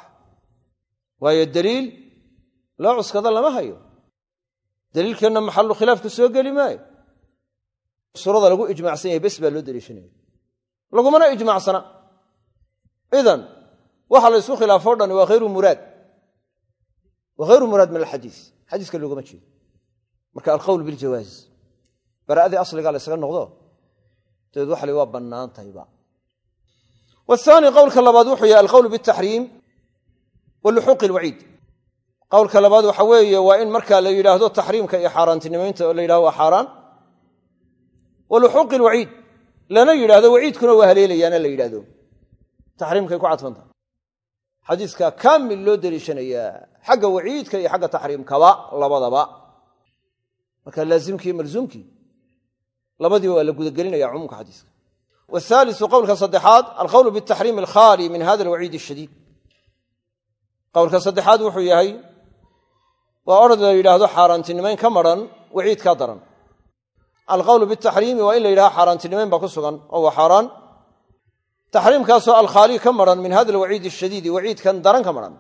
Waayo daliil loo cuskada lama hayo daliilkeenna maxallu khilaafka soo geli maayo. Suurada lagu ijmaacsan yahay bes baa loo daliishanaya lagumana ijmaacsana. Idan waxa la khilaafo o dhan waa hayru muraad. Waa hayru muraad min alxadiis. Xadiiska loogama jeedo. Marka alqowl biljawaaz. Bara'adii asligaa la noqdo dabeed waxa la waa bannaan tahayba wahaani qowlka labaad wuxuu yahay alqowl bitaxriim wa alwaciid qowlka labaad waxa weeye waa in marka la yidhaahdo taxriimka iyo xaaraantinimaynta oo la yidhahdo waa xaaraan wa luxuuqi alwaciid lana yidhaahdo waciidkuna waa haleelayaana la yidhahdo taxriimkay ku cadfantaha xadiiska kaamil loo deliishanayaa xagga waciidka iyo xagga taxriimkaba labadaba. Marka laazimkii iyo labadiiba waa la gudagelinaya cumuumka xadiiska. Wahaalisu qowlka saddexaad alqowlu bitaxriim alkhaali min hada alwaciid ashadiid qowlka saddexaad wuxuu yahay waa orod la yidhaahdo xaaraantinimayn ka maran waciid kaa daran. Alqowlu bitaxriimi waa in la yidhahdo xaaraantinimayn baa ku sugan oo waa xaaraan. Taxriimkaasoo alkhaali ka maran min hada alwaciid ashadiidi waciidkan daran ka maran.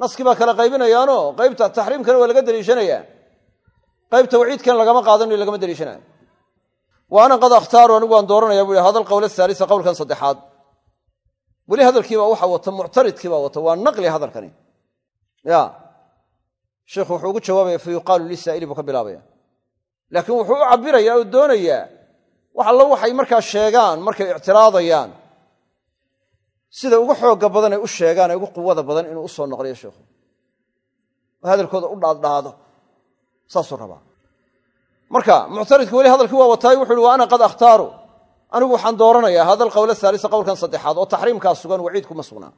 Naskii baa kala qaybinayaanoo qaybta taxriimkana waa laga deliishanayaa. Qaybta waciidkan lagama qaadanayo lagama deliishanayo wa ana qad akhtaaru anigu waan dooranaya bu hada alqowl ahaalisa qowlkan saddexaad. Weli hadalkiibaa waxa wata muctaridkiibaa wata waa naqli hadalkani. Ya sheikhu wuxuu ugu jawaabaya fa yuqaalu lisaa'ili buu ka bilaabaya. Laakiin wuxuu u cabbirayaa oo doonayaa wax allo waxay markaa sheegaan markay ictiraadayaan sida ugu xoogga badan ay u sheegaan ee ugu quwada badan inuu u soo noqliyo sheikhu oo hadalkooda u dhaaddhaado saasuu rabaa. Marka muctaridka weli hadalkii waa wataay wuxu uhi wa ana qad akhtaaru. Anigu waxaan dooranayaa hada alqowl ahaalisa qowlkan saddexaad oo taxriimkaa sugan waciid kuma sugnaa.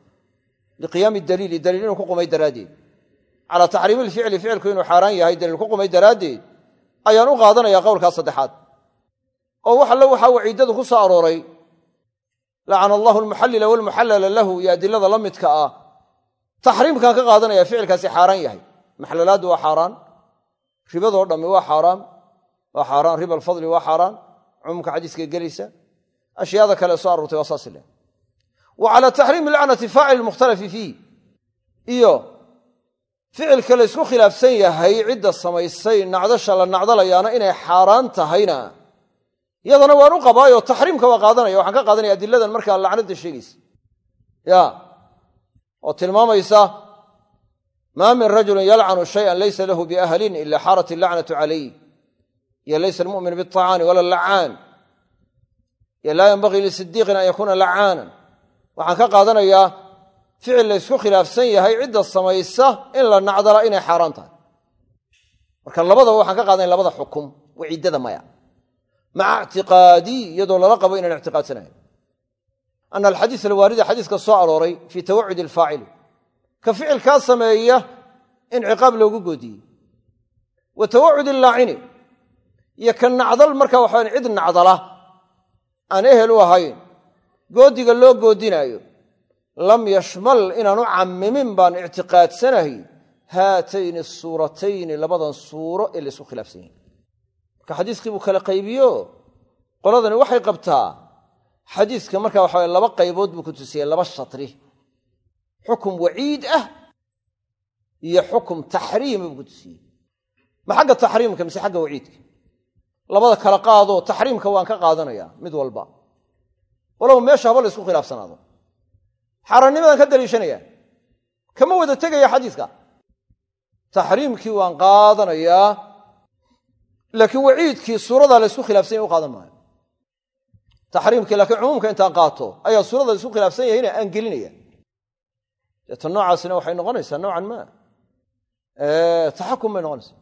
Liqiyaami daliili daliil inuu ku qumay daraaddeed calaa taxriimi lficli ficilku inuu xaaraan yahay daliil ku qumay daraaddeed ayaan u qaadanayaa qowlkaa saddexaad. Oo wax alle waxaa waciidadu ku soo arooray lacana allahu almuxallila walmuxallala lahu iyo adilada la midka ah taxriimkaan ka qaadanaya ficilkaasi xaaraan yahay. Maxlalaaddu waa xaaraan ribadoo dhammi waa xaaraan waa xaaraan riba alfadli waa xaaraan cumuumka xadiiska gelaysa ashyaada kale soo aroortay waa saas le wa calaa taxriimi lacnati ficilka la ysku khilaafsan yahay cidda samaysay nacdasha la nacdalayaana inay xaaraan tahayna yadana waan u qabaayo taxriimka waa qaadanaya waxaan ka qaadanaya adiladan markaa lacnada sheegaysa. Ya oo tilmaamaysa maa min rajulin yalcanu shayan laysa lahu biahlin ila xaarat illacnatu calayh iyo laysa almu'min biacaani wala lacaan iyo laa yanbagii lisidiiqin an yakuuna lacaanan waxaan ka qaadanayaa ficil la ysku khilaafsan yahay cidda samaysa in la nacdala inay xaaraan tahay. Marka labadaba waxaan ka qaadanaya labada xukum waciidada maya. Maca ictiqaadii iyadoo lala qabo inaan ictiqaadsanayo ana alxadiis alwaarida xadiiska soo arooray fii tawacudi alfaacili. Ka ficilkaa sameeya in ciqaab loogu goodiyey. Wa tawacud ilaacini iyo ka nacdal marka waxaan cid nacdala aan ehel u ahayn. Goodiga loo goodinaayo lam yashmal inaanu cammimin baan ictiqaadsanahay haatayni suuratayni labadan suuro ee laysku khilaafsan yahay. Marka xadiiskii buu kala qaybiyo qoladani waxay qabtaa xadiiska marka waxa laba qaybood buu ku tusiyey laba shatri. Xukum waciid ah iyo xukum taxriima buu ku tusiyey. Ma xagga taxriimka mise xagga waciidka? Labada kala qaadoo taxriimka waan ka qaadanaya mid walba. Walow meesha haba la ysku khilaafsanaado xaaraannimadan ka daliishanaya. Kama wada tegaya xadiiska. Taxriimkii waan qaadanayaa laakiin waciidkii suuradaa la ysku khilaafsan yahy u qaadan maayo. Taxriimkii laakiin cumuumka intaan qaato ayaa suurada la ysku khilaafsan yahayna aan gelinaya. Deeta noocaasina waxay noqonaysaa noocan maa taxakum bay noqonaysaa.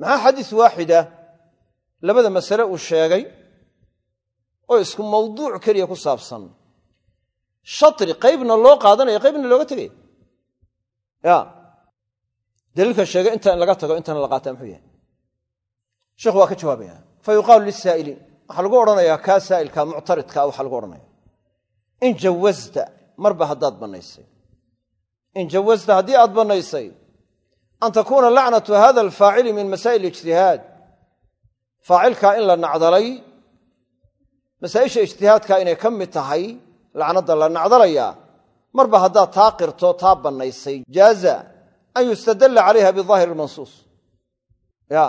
Maxaa xadiis waaxida? Labada masale uu sheegay oo isku mawduuc keliya ku saabsan shatri qaybna loo qaadanaya qaybna looga tegaya ya. Daliilka sheegay inta in laga tago intana la qaataa muxuu yahay? Sheikhu waa ka jawaabaya. Fa yuqaalu waxaa lagu odhanayaa kaa saa'ilkaa muctaridkaa waxaa lagu odhanaya in jawasta marba haddaad bannaysay. In jawasta haddii aad bannaysay. An takuuna lacnatu hada alfaacili min masaa'il ijtihaad. Faacilkaa in la nacdalay masaa'isha ijtihaadkaa inay ka mid tahay lacnadda la nacdalayaa marba haddaad taa qirto taa bannaysay jaaza an yustadalla calayha bidaahiri lmansuus ya.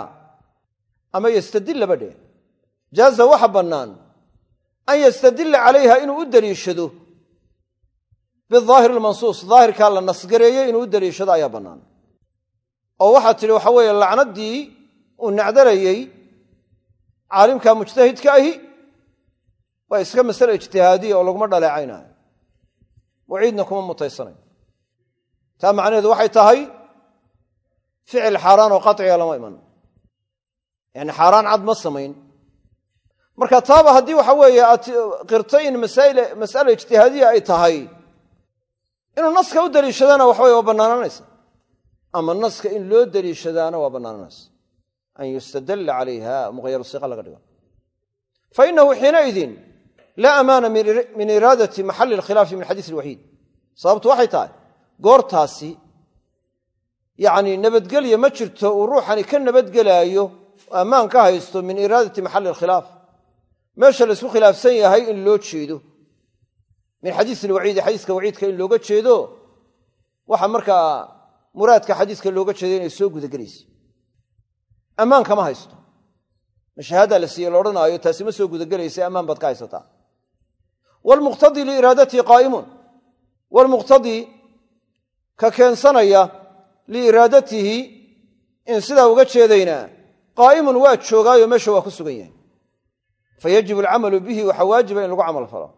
Ama yastadillaba dheh. Jaaza waxa bannaan an yastadilla calayha inuu u deliishado bidaahiri lmansuus daahirkaa la nasgareeyey inuu u deliishado ayaa bannaan. Oo waxaad tidhi waxa weeye lacnaddii uu nacdalayey caalimka mujtahidka ahi waa iska masale ijtihaadiya oo laguma dhaleecaynaayo waciidna kuma mutaysanayo taa macnaheedu waxay tahay ficil xaaraan oo qaciga lama iman. Yani xaaraan cad ma samayn. Marka taaba haddii waxa weeye aad qirtay in mas'ale ijtihaadiya ay tahay inuu naska u deliishadana waxa weye waa bannaananaysa. Ama naska in loo deliishadaana waa bannaananaysa. An yustadalla calayha muqayaru siqa laga dhigo. Fa inahu xiinaidin laa amaana min iraadati maxalli alkhilaafi min xadiis alwaxiid. Sababtu waxay tahay goortaasi yacni nabadgelya ma jirto uu ruuxani ka nabadgelaayo ammaan ka haysto min iraadati maxalli alkhilaaf. Meesha laysku khilaafsan yahay in loo jeedo. Min xadiis alwaciidi xadiiska waciidka in looga jeedo waxa markaa muraadka xadiiska looga jeedo inay soo gudagelayso. Ammaan kama haysto. Mashahaada la siiye laodhanaayo taasi ma soo gudagelaysa ammaan baad ka haysataa wlmuqtadii liiraadatii qaa'imun wlmuqtadii ka keensanaya liiraadatihi in sidaa uga jeedaynaa qaa'imun waa joogaayo meesha waa ku sugan yahay fayajib alcamalu bihi waxaa waajiba in lagu camal falo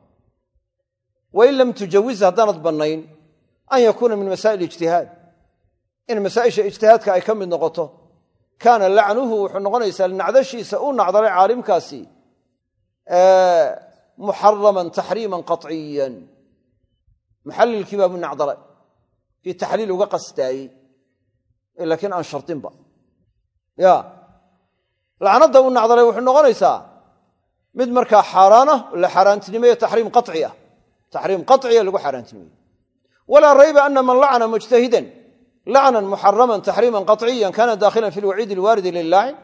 wain lam tujawiz haddaanad bannayn an yakuuna min masaa'il ijtihaad in masaa'isha ijtihaadka ay ka mid noqoto kaana lacnuhu wuxuu noqonaysaa nacdashiisa uu nacdalay caalimkaasi muxaraman taxriiman qaciyan muxallilkii baa buu nacdalay. Kii taxliil uga qastaayey laakiin aan shardinba ya lacnadda uu nacdalay wuxuu noqonaysaa mid markaa xaaraanah la xaaraantinimeeye taxriim qaci ah. Taxriim qaciya lagu xaaraantinimeeye walaa rayba ana man lacna mujtahidan. Lacnan muxaraman taxriiman qaciyan kana daakhilan fi lwaciidi alwaaridi lilaacin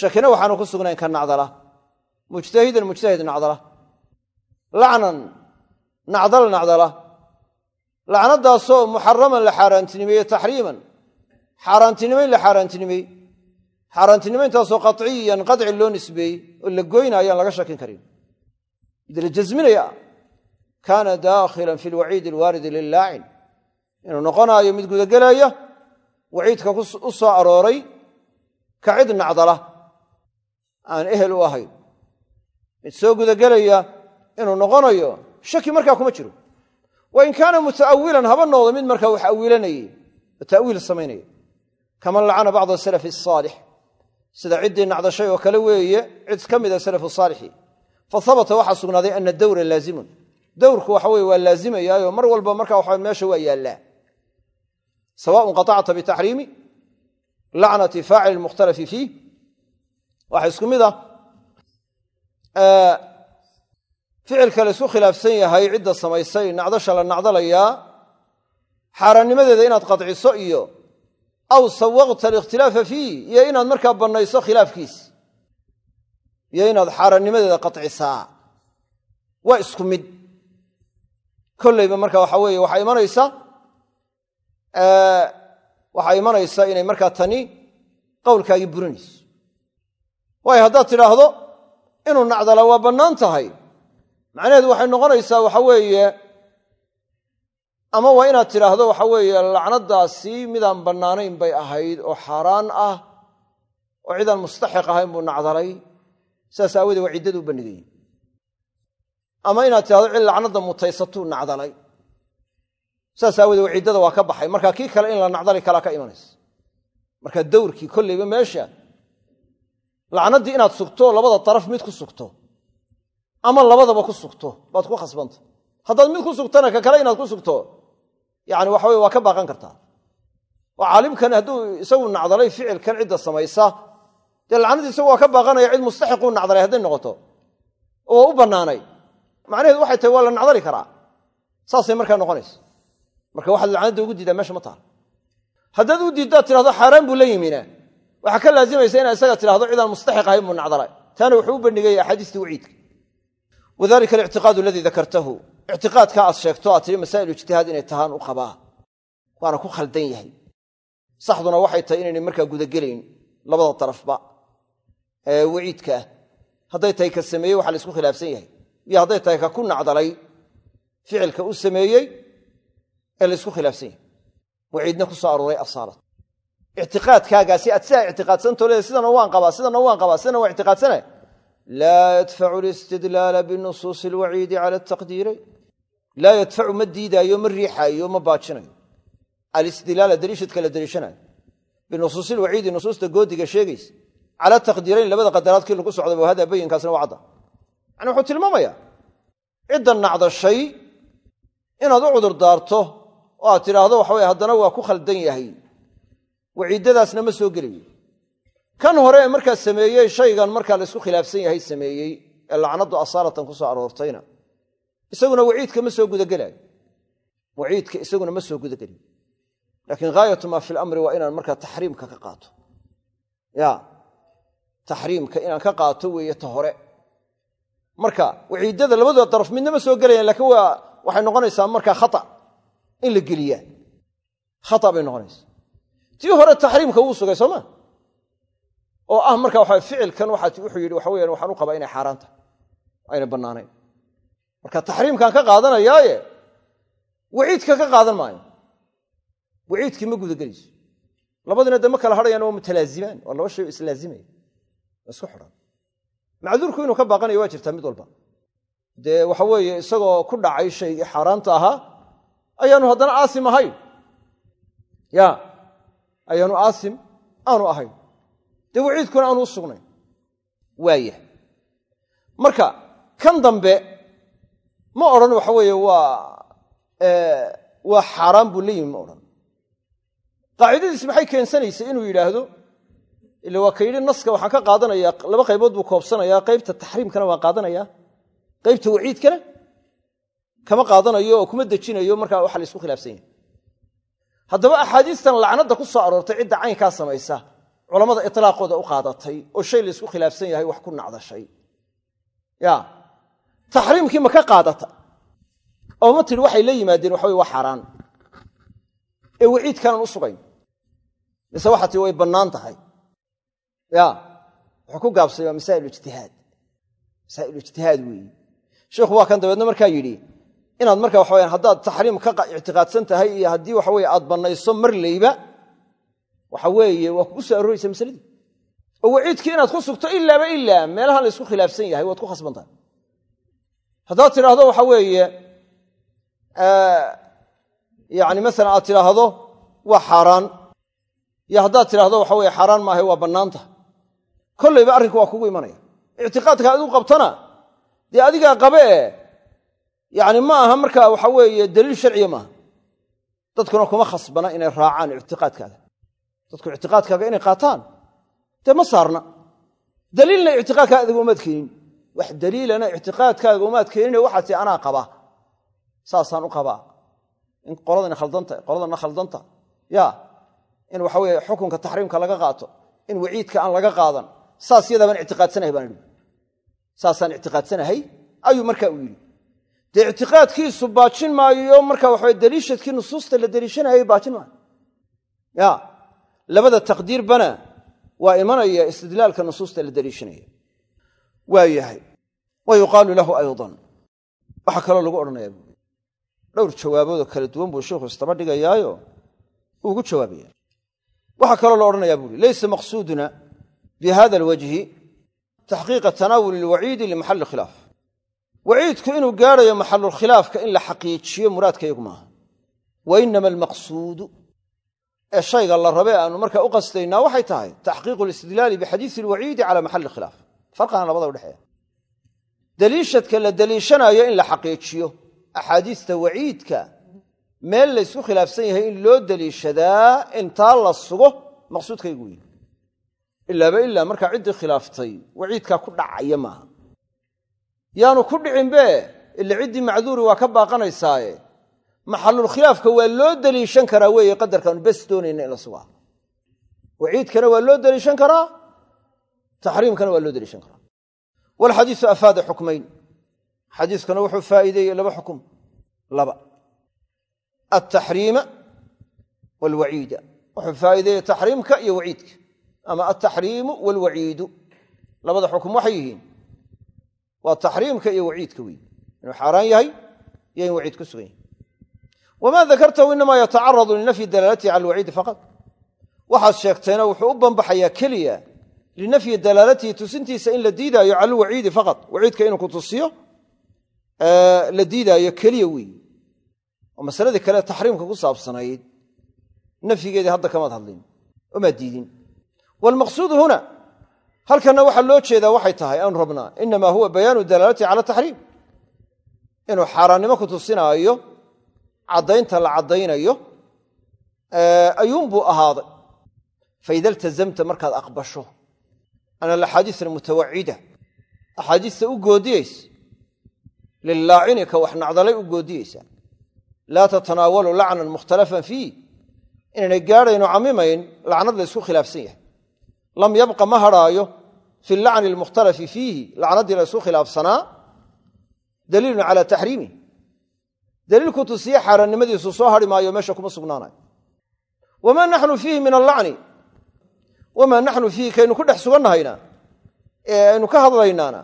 shakina waxaanu ku sugnayn ka nacdala lacnan nacdal nacdala. Lacnadaasoo muxaraman la xaaraantinimeeye taxriiman. Xaaraantinimayn la xaaraantinimeey xaaraantinimayntaasoo qaciyan qadci loo nisbeeyey oo la goynaayo aan laga shakin karin. Mid la jasminaya kaana daakhilan fi lwaciidi alwaaridi lilaacin inuu noqonaayo mid gudagelaya waciidka u soo arooray ka cid nacdala aan ehel u ahayn. Mid soo gudagelaya inuu noqonayo shaki markaa kuma jiro. Wa in kaana muta'awilan haba noqdo mid markaa wax awiilanayay oo ta'wiil samaynaya lacana bacda salafi asaalix sida ciddii nacdashay oo kale weeye cid ka mida salafu saalixi fa waxaa sugnaaday ana dawra laazimun dawrku waxa weye waa laazimayaayo mar walba markaa waxa meesha waa yaallaa. Sawaءn qaطacta bitaxriimi lacnati faacili mukhtalafi fiih. Waxa isku mid ah ficilka la isku khilaafsan yahay cidda samaysay nacdasha la nacdalayaa xaaraannimadeeda inaad qadciso iyo aw sawaqta alikhtilaafa fiih iyo inaad markaa bannayso khilaafkiis iyo inaad xaaraannimadeeda qadcisaa. Waa isku mid. Kollayba marka waxa weeye waxaa imanaysa waxaa imanaysa inay markaa tani qowlkaagii burinayso. Waayo haddaad tidhaahdo inuu nacdala waa bannaan tahay macnaheedu waxay noqonaysaa waxa weeye ama waa inaad tidhaahdo waxa weeye lacnadaasi midaan bannaanayn bay ahayd oo xaaraan ah oo cidaan mustaxiq ahayn buu nacdalay. Sidaas aawoodee waa ciddadu u ama inaad tidhahdo cid lacnada mutaysatuu nacdalay. Saas aawoodee waa ciddada waa ka baxay. Marka kii kale in la nacdali kalaa ka imanaysa. Marka dawrkii kollayba meesha lacnaddii inaad sugto labada daraf mid ku sugto ama labadaba ku sugto. Baad ku khasbanta. Haddaad mid ku sugtana ka kale inaad ku sugto. Yani waxa waa ka baaqan kartaa. Oo caalimkan hadduu isagu nacdalay ficilkan cidda samaysa dee lacnadii isagu waa ka baaqanaya cid mustaxiquu nacdalay hadday noqoto. Oo u bannaanay. Macnaheedu waxay tahay waa la nacdali karaa. Saasay markaa noqonaysa. Marka waxaad lacnadda ugu diidaa meesha ma taal. Haddaad u diiddaad tidhahdo xaaraan buu la yimina. Waxaa ka laazimaysa inaad isaga tidhahdo cidaan mustaxiq ahayn buu nacdalay. Taana wuxuu u bandhigaya axaadiistii waciidka wadalika alictiqaadu aladii dakartahu ictiqaadka aad sheegto aad tihi masaa'il ijtihaad inay tahaan u qabaa waana ku khaldan yahay saxduna waxay tahay inaynay markaa gudagelayn labada darafba ee waciidka ah hadday tahay ka sameeyey waxa la isku khilaafsan yahay iyo hadday tahay ka ku nacdalay ficilka u sameeyey ee la isku khilaafsan yahay waciidna ku soo arooray asaalat ictiqaadkaagaasi aad sidaa ictiqaadsantoo leeda sidana waan qabaa sidana waan qabaa sidana ictiqaadsana laa yadfacu alistidlaala binusuusi alwaciidi cala ataqdiirayn laa yadfacu ma diidaayo ma riixaayo ma baajinayo alistidlaala daliishadka la daliishanayo binusuusi lwaciidi nusuusta goodiga sheegaysa cala taqdiirayn labada qadaraadkii lagu socday wahada bayinkaasna waa cadda yani wuxuu tilmaamayaa cidda nacdashay inaad u cudur daarto oo aad tidhaahdo waxaweye haddana waa ku khaldan yahay waciiddadaasna ma soo gelayo kan hore markaa sameeyey shaygan markaa la isku khilaafsan yahay sameeyey ee lacnadu asaalatan ku soo aroortayna. Isaguna waciidka ma soo gudagelaayo waciidka isaguna ma soo gudagelayo laakiin haayatu maa fi lamri waa inaan markaa taxriimka ka qaato. Ya taxriimka inaan ka qaato weeye ta hore. Marka waciiddada labadoo daraf midna ma soo gelayaan laakiin waa waxay noqonaysaa markaa khata in la geliyaa. Khata bay noqonaysaa. Tii hore taxriimka wuu sugay sooma oo ah marka waxa ficilkan wuxuu yidhi waxa weyaan waxaan u qabaa inay xaaraan tahay ayna bannaanayn. Marka taxriimkaan ka qaadanayaaye waciidka ka qaadan maayo. Waciidkii ma gudagelayso labadina de kala hadhayaan waa mutalaazimaan waa laba shay oo isku xidhan. Macduurku inuu ka baaqanayo waa jirtaa mid walba. Dee waxa weeye isagoo ku dhacay shaygii xaaraanta ahaa ayaanu haddana aasim ahayn. Ya ayaanu aasim aanu ahayn dee waciidkuna aanu u sugnayn waayah marka kan dambe ma odhan waxa weeye waa waa xaaraan buu la yimi ma odhan. Qaacidadiis maxay keensanaysay inuu yidhaahdo? Ila waa ka yidhi naska waxaan ka qaadanayaa laba qaybood buu koobsanayaa qaybta taxriimkana waan qaadanayaa qaybta waciidkana kama qaadanayo oo kuma dejinayo. Markaa waxa la isku khilaafsan yahay. Haddaba axaadiistan lacnadda ku soo aroortay cidda caynkaa samaysa culammada itlaaqooda u qaadatay oo shay la isku khilaafsan yahay wax ku nacdashay. Ya. Taxriimkii ma ka qaadata? Oo ma tidhi waxay la yimaadeen waxa wey waa xaaraan ee waciidkaanaan u sugayn. Mise waxaa tii way bannaan tahay. Ya. Wuxuu ku gaabsay waa masaa'il ijtihaad. Masaa'il ijtihaad weeyi. Sheikhu waa kan dabeedna markaa yidhi inaad marka waxa weyaan haddaad taxriim ka ictiqaadsan tahay iyo haddii waxa weye aad bannayso marleyba waxa weeye waa kugu soo arooraysa masaladii oo waciidkii inaad ku sugto ilaaba ilaa meelaha la ysku khilaafsan yahay waad ku khasban tahay. Haddaad tidhaahdo waxa weeye yani masalan aad tidhaahdo waa xaaraan. Iyo haddaad tidhaahdo waxa weye xaaraan maahay waa bannaanta. Kollayba arrinku waa kugu imanaya. Ictiqaadka adigu qabtana dee adigaa qabe e ma aha marka waxa weeye daliil sharciya maaha. Dadkuna kuma khasbana inay raacaan ictiqaadkaaga dadku ictiqaadkaaga inay qaataan. Dee ma saarna. Daliilna ictiqaadkaaga adiga umaad keenin wax daliilana ictiqaadkaaga umaad keenine waxaad tii anaa qabaa. Saasaan u qabaa. In qoladana khaldanta qoladana khaldanta ya in waxa weye xukunka taxriimka laga qaato in waciidka aan laga qaadan saas yadaabaan ictiqaadsanahay baan idhi saasaan ictiqaadsanahay ayuu marka uu yidhi. Dee ictiqaadkiisu baajin maayo marka waxawe daliishadkii nusuusta la daliishanayay baajin maayo labada taqdiirbana waa imanaya istidlaalka nusuusta la daliishanaya waa yahay wa yuqaalu lahu aydan. Waxaa kaloo lagu odhanayaa buui dhowr jawaaboodoo kala duwan buu sheikhu istaba dhigayaayo ugu jawaabaya waxaa kaloo la odhanayaa buui laysa maqsuuduna bi hada alwajhi taxqiiqa tanaawuli ilwaciidi limaxalli khilaaf. Waciidku inuu gaadhayo maxalulkhilaafka in la xaqiijiyo muraadkayagu maaha. Wa inama almaqsuudu ee shayga la rabe aanu markaa u qastaynaa waxay tahay taxqiiqu listidlaali bixadiisi alwaciidi cala maxalli khilaaf. Farqana labada udhexeeya daliishadka la daliishanayo in la xaqiijiyo. Axaadiista waciidka meel laysku khilaafsan yahay in loo daliishadaa intaa la sugo maqsuudkaygu wey ilaaba ilaa markaa ciddii khilaaftay waciidkaa ku dhacaya maaha. Yaanu ku dhicinbe ila ciddii macduuri waa ka baaqanaysaaye maxalulkhilaafka waa loo daliishan karaa weeye qadarkaanu bes doonayna in la sugaa. Waciidkana waa loo daliishan karaa taxriimkana waa loo daliishan karaa. Walxadiisu afaada xukmayn. Xadiiskuna wuxuu faa'iideeyey laba xukum laba. Altaxriima waalwaciida wuxuu faa'iideeyey taxriimka iyo waciidka. Ama altaxriimu waalwaciidu labada xukum waxay yihiin waa taxriimka iyo waciidka wey inuu xaaraan yahay iyo in waciid ku sugan yahay wamaa dakartahu inamaa yatacaradu linafyi dalaalatihi cala alwaciidi faqad waxaad sheegtayna wuxuu u banbaxayaa keliya linafyi dalaalatihi tusintiisa in la diidaayo cala alwaciidi faqad waciidka inuu ku tusiyo la diidaayo keliya weeye oo masaladii kale taxriimka ku saabsanayd nafyigeedii hadda kamaad hadlin omaad diidin waalmaqsuudu huna halkanna waxaa loo jeedaa waxay tahay aanu rabnaa inamaa huwa bayaanu dalaalatihi cala taxriim inuu xaaraannimo ku tusinaayo caddaynta la caddaynayo ayuunbuu ahaaday. Faida iltazamta markaad aqbasho ana alaxaadiis almutawacida axaadiista u goodiyeysa lilaacini ka wax nacdalay u goodiyeysaa laa tatanaawalu lacnan mukhtalafan fiih inaynay gaadhayno camimayn lacnad la ysku khilaafsan yahay. Lam yabqa ma hadhaayo fi lacni almukhtalafi fiihi lacnaddii la ysku khilaafsanaa daliilun cala taxriimih daliil ku tusiye xaaraannimadiisu soo hadhi maayo meesha kuma sugnaanayo wamaa naxnu fiihi min allacni? Wamaa naxnu fiihi kaynu ku dhex sugannahayna ee aynu ka hadlaynaana.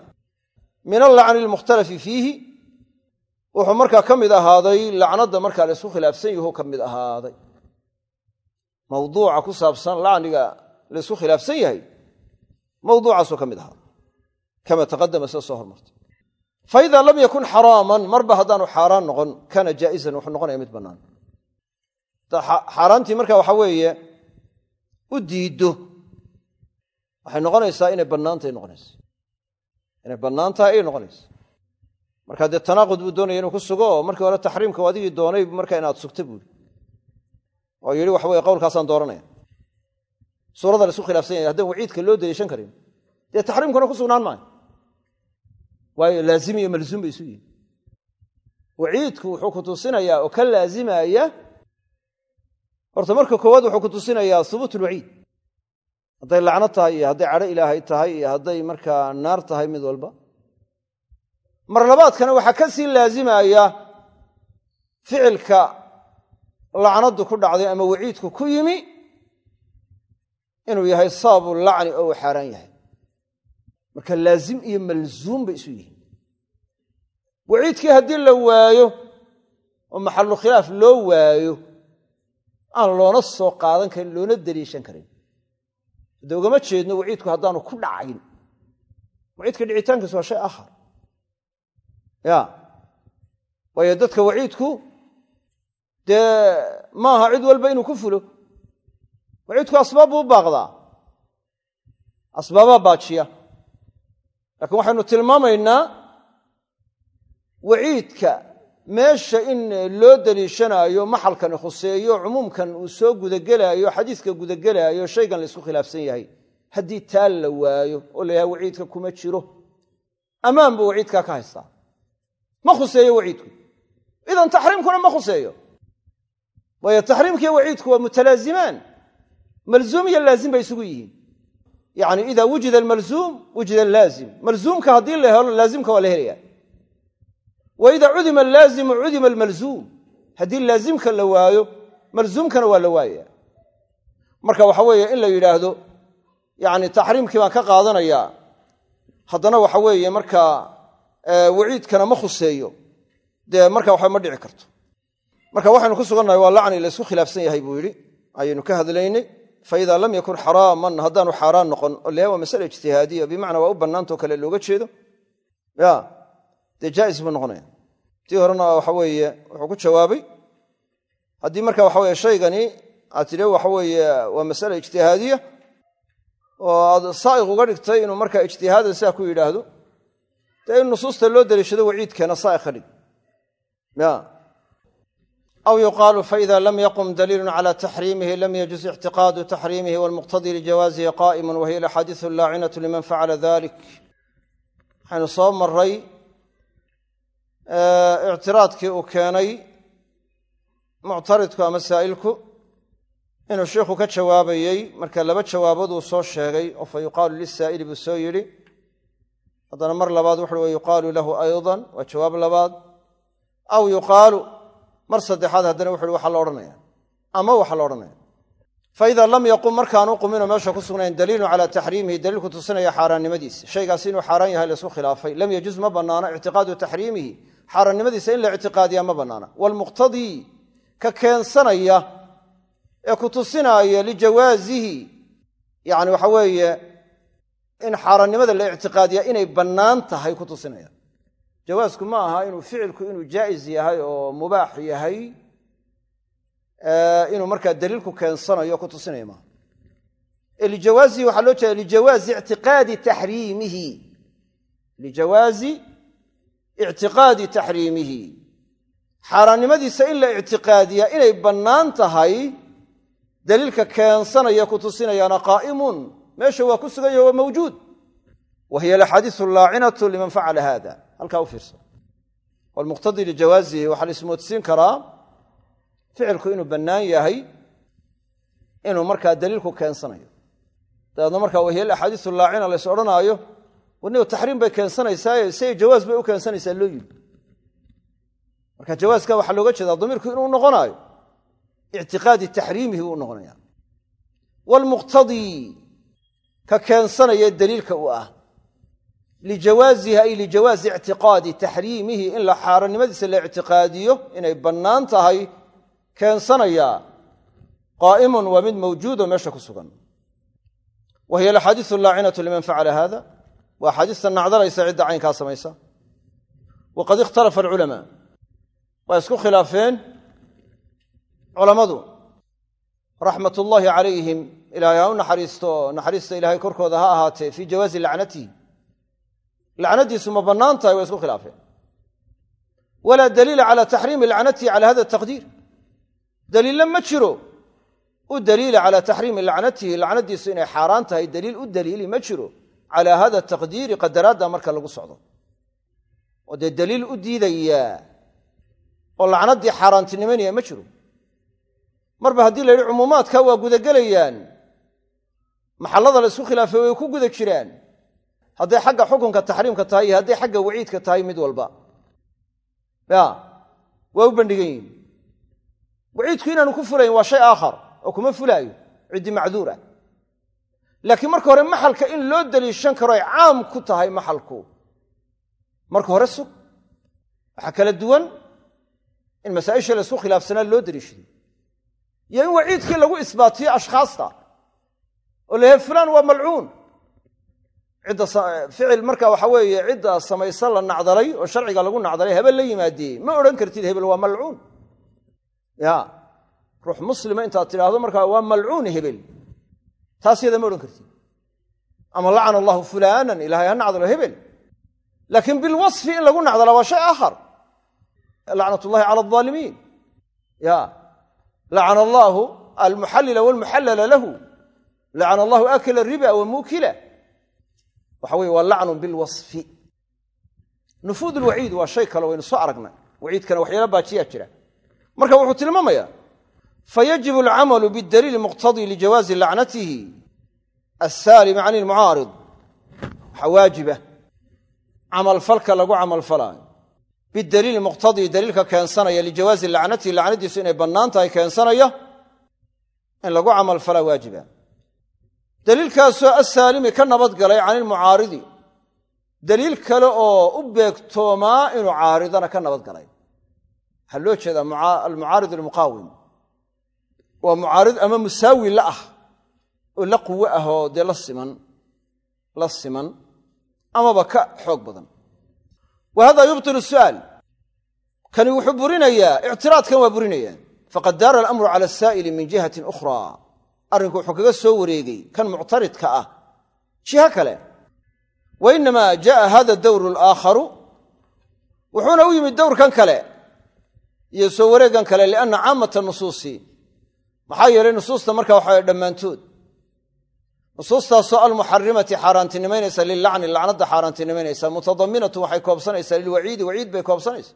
Min allacni almukhtalafi fiihi. Wuxuu markaa ka mid ahaaday lacnadda markaa la ysku khilaafsan yaho ka mid ahaaday. Mawduuca ku saabsan lacniga la ysku khilaafsan yahay mawduucaasuu ka mid ahaaday kama taqadama sida soo hormartay fa idaa lam yakun xaraaman marba haddaanu xaaraan noqon kaana jaa'isan wuxuu noqonaya mid bannaan. Xaaraantii marka waxa weeye u diiddo. Waxay noqonaysaa inay bannaantay noqonaysa. Inay bannaan tahay ayay noqonaysa. Marka dee tanaaqud buu doonaya inuu ku sugo oo markii hore taxriimka adigii doonay marka inaad sugta buuri oo yidhi waxa weye qowlkaasaan dooranaya. Suurada la isku khilaafsan yahay haddaan waciidka loo daliishan karin. Dee taxriimkuna ku sugnaan maayo waayo laazim iyo malzuum bay isu yihiin waciidku wuxuu ku tusinayaa oo ka laazimaya. Horta marka koowaad wuxuu ku tusinayaa hubuut ulwaciid hadday lacno tahay iyo hadday cadho ilaahay tahay iyo hadday markaa naar tahay mid walba. Mar labaadkana waxaa ka sii laazimaya ficilka lacnadu ku dhacday ama waciidku ku yimi inuu yahay sababu lacni oo uu xaaraan yahay marka laazim iyo malzuum bay isu yihiin. Waciidkii haddii la waayo oo maxallu khilaaf loo waayo aan loona soo qaadan karin loona daliishan karin. Hadde ugama jeedno waciidku haddaanu ku dhacayn waciidka dhicitaankiisu waa shay akhar. Ya. Waayo dadka waciidku dee maaha cid walba inuu ku fulo. Waciidku asbaab buu baaqdaa. Asbaabaa baajiya laakiin waxaynu tilmaamaynaa waciidka meesha in loo daliishanaayo maxalkani khuseeyo cumuumkan uu soo gudagelaayo xadiiska gudagelaayo shaygan la isku khilaafsan yahay. Haddii taa la waayo oo la waciidka kuma jiro. Ammaan waciidkaa ka haystaa. Ma khuseeyo waciidku. Idan taxriimkuna ma khuseeyo. Waayo taxriimkiiyo waciidku waa mutalaazimaan malzuum iyo laazim bay isugu yihiin yacni idaa wujida almalzuum wujida allaazim malzuumka haddii la helo laazimka waa la helaya wa idaa cudima allaazimu cudima almalzuum haddii laazimka la waayo malzuumkana waa la waayaya marka waxa weeye in la yidhaahdo yacni taxriimkii baan ka qaadanayaa haddana waxa weeye markaa waciidkana ma khuseeyo. Dee marka waxa ma dhici karto. Marka waxaynu ku sugannahay waa lacni khilaafsan yahay buu yidhi. Ayaynu ka hadlaynay faida lam yakun xaraaman haddaanu xaaraan noqon oo leha waa masale ijtihaadiya bimacnaa waa u bannaantao kale looga jeedo. Ya dee jaa'is buu noqonaya. Tii horena waxa weeye wuxuu ku jawaabay haddii marka waxa weye shaygani aad tidhi waxa weeye waa masale ijtihaadiya oo aad saa'iq uga dhigtay inuu marka ijtihaadan sidaa ku yidhaahdo dee in nusuusta loo daliishado waciidkeena saa'iq ka dhig. Ya aw yuqaalu faida lam yaqum daliilu cala taxriimihi lam yajuz ictiqaadu taxriimihi walmuqtadii lijawaazihi qaa'imun wahiya alaxaadiisu allaacinatu liman facala dalik waxaynu soo maray ictiraadkii uu keenay muctaridku ama saa'ilku inuu sheikhu ka jawaabayey marka laba jawaabood uu soo sheegay oo fa yuqaalu lisaa'ili buu soo yidhi haddana mar labaad wuxuui wa yuqaalu lahu aydan waa jawaab labaad aw yuqaalu mar saddexaad haddana wuxu uhi waxaa la odhanaya ama waxaa la odhanaya faida lam yaqum markaanu quminoo meesha ku sugnayn daliilun cala taxriimihi daliilku tusinaya xaaraannimadiisa. Shaygaasi inuu xaaraan yahay laysku khilaafay. Lam yajuz ma bannaano ictiqaadu taxriimihi xaaraannimadiisa in la ictiqaadiya ma bannaana. Waalmuqtadii ka keensanaya ee ku tusinaaya lijawaazihi yani waxa weeye in xaaraannimada la ictiqaadiya inay bannaan tahay ku tusinaya jawaasku ma aha inuu ficilku inuu jaa'is yahay oo mubaax yahay inuu markaa daliilku keensanayo ku tusinaya maaha ee lijawaazihi waxaa loo jeeda lijawaazi ictiqaadi taxriimihi. Lijawaazi ictiqaadi taxriimihi. Xaaraannimadiisa in la ictiqaadiyaa inay bannaan tahay daliilka keensanaya ku tusinayaana qaa'imun. Meesha waa ku sugan yahe waa mawjuud. Wa hiya alaxaadiisu allaacinatu liman facala hada halkaa u fiirsan walmuqtadii lijawaazihi waxaa la ismoodsiin karaa ficilku inuu bannaan yahay inuu markaa daliilku keensanayo. Dabeedna markaa wahiya alaxaadiisu allaacina lays odhanaayo waniba taxriim bay keensanaysaa siay jawaas bay u keensanaysaa loo yidhi marka jawaaska waxaa looga jeedaa damiirku inuu noqonaayo ictiqaadi taxriimihi uu noqonaya waalmuqtadii ka keensanaya daliilka u ah lijawaazihi ay lijawaazi ictiqaadi taxriimihi in la xaarannimadiisa la ictiqaadiyo inay bannaan tahay keensanaya qaa'imun waa mid mawjuudo meesha ku sugan wa hiya alaxaadiisu allaacinatu liman facala hada waa axaadiista nacdalaysa cidda caynkaa samaysa waqad ikhtalafa alculamaa waa isku khilaafeen culammadu raxmat ullaahi calayhim ilaahay ha u naxariisto naxariista ilaahay lacnadiisu ma bannaan tahay waa isku khilaafeen. Walaa daliila cala taxriimi lacnatihi cala hada taqdiir. Daliilla ma jiro. U daliila cala taxriimi lacnatihi lacnadiisu inay xaaraan tahay daliil u daliili ma jiro calaa hada taqdiiri qadaraadda marka lagu socdo. Oo dee daliil u diidayaa oo lacnaddii xaaraantinimaynaya ma jiro. Marba haddii la hadday xagga xukunka taxriimka tahay iyo hadday xagga waciidka tahay mid walba. Ya waa u bandhigan yihiin waciidku inaanu ku fulayn waa shay aakhar oo kuma fulaayo ciddi macduur ah laakiin marka hore maxalka in loo daliishan karo ay caam ku tahay maxalku. Marka hore sug. Waxaa kala duwan in masaa'isha laysku khilaafsanaa loo daliishaday iyo in waciidkii lagu isbaatiyo ashkhaasta oo la yahay fulaan waa malcuun ficil marka waxa weeye cidda samaysa la nacdalay oo sharciga lagu nacdalay hebel la yimaadee ma odhan kartid hebel waa malcuun. Ya ruux muslima intaad tidhaahdo markaa waa malcuun hebel. Taas yada ma odhan kartid. Ama lacana allahu fulaanan ilahay ha nacdalo hebel. Laakiin bilwasfi in lagu nacdala waa shay aakhar. Lacnat ullahi cala alaalimiin ya lacana allaahu almuxallila walmuxallala lahu. Lacana allahu akila riba wa waxa weye waa lacnun bilwasfi. Nufuud lwaciid waa shay kale waynu soo aragnay. Waciidkana waxyaala baajiyaa jira. Marka wuxuu tilmaamayaa fayajibu alcamalu bidaliili muqtadii lijawaazi lacnatihi. Asaalimi can ilmucaarid waxaa waajiba. Camalfalka lagu camalfalaayo bidaliili muqtadii daliilka keensanaya lijawaazi lacnatihi lacnadiisu inay bannaan tahay keensanaya in lagu camalfalaa waajiba daliilkaasoo asaalimi ka nabadgalay can ilmucaaridi. Daliil kale oo u beegtoomaa inuu caaridana ka nabadgalay waxaa loo jeedaa almucaarid almuqaawim. Waa mucaarid ama musaawi la ah oo la quwo ah oo dee la siman amaba ka xoog badan. Wa hada yubtilu su'aal. Kani wuxuu burinayaa ictiraadkan waa burinayaa. Faqad daara alamru cala asaa'ili min jihatin ukhra arrinku wuxuu kaga soo wareegay kan muctaridka ah. Jiho kale wa jaءa hada dawru alaakharu wuxuuna u yimid dowrkan kale iyo soo wareeggan kale lianna caamata nusuusi. Maxaa yeelay nusuusta marka waxa dhammaantood. Nusuustaasoo almuxarimati xaaraantinimaynaysa lilacni lacnadda xaaraantinimaynaysa mutadaminatu waxay koobsanaysaa lilwaciidi waciid bay koobsanaysa.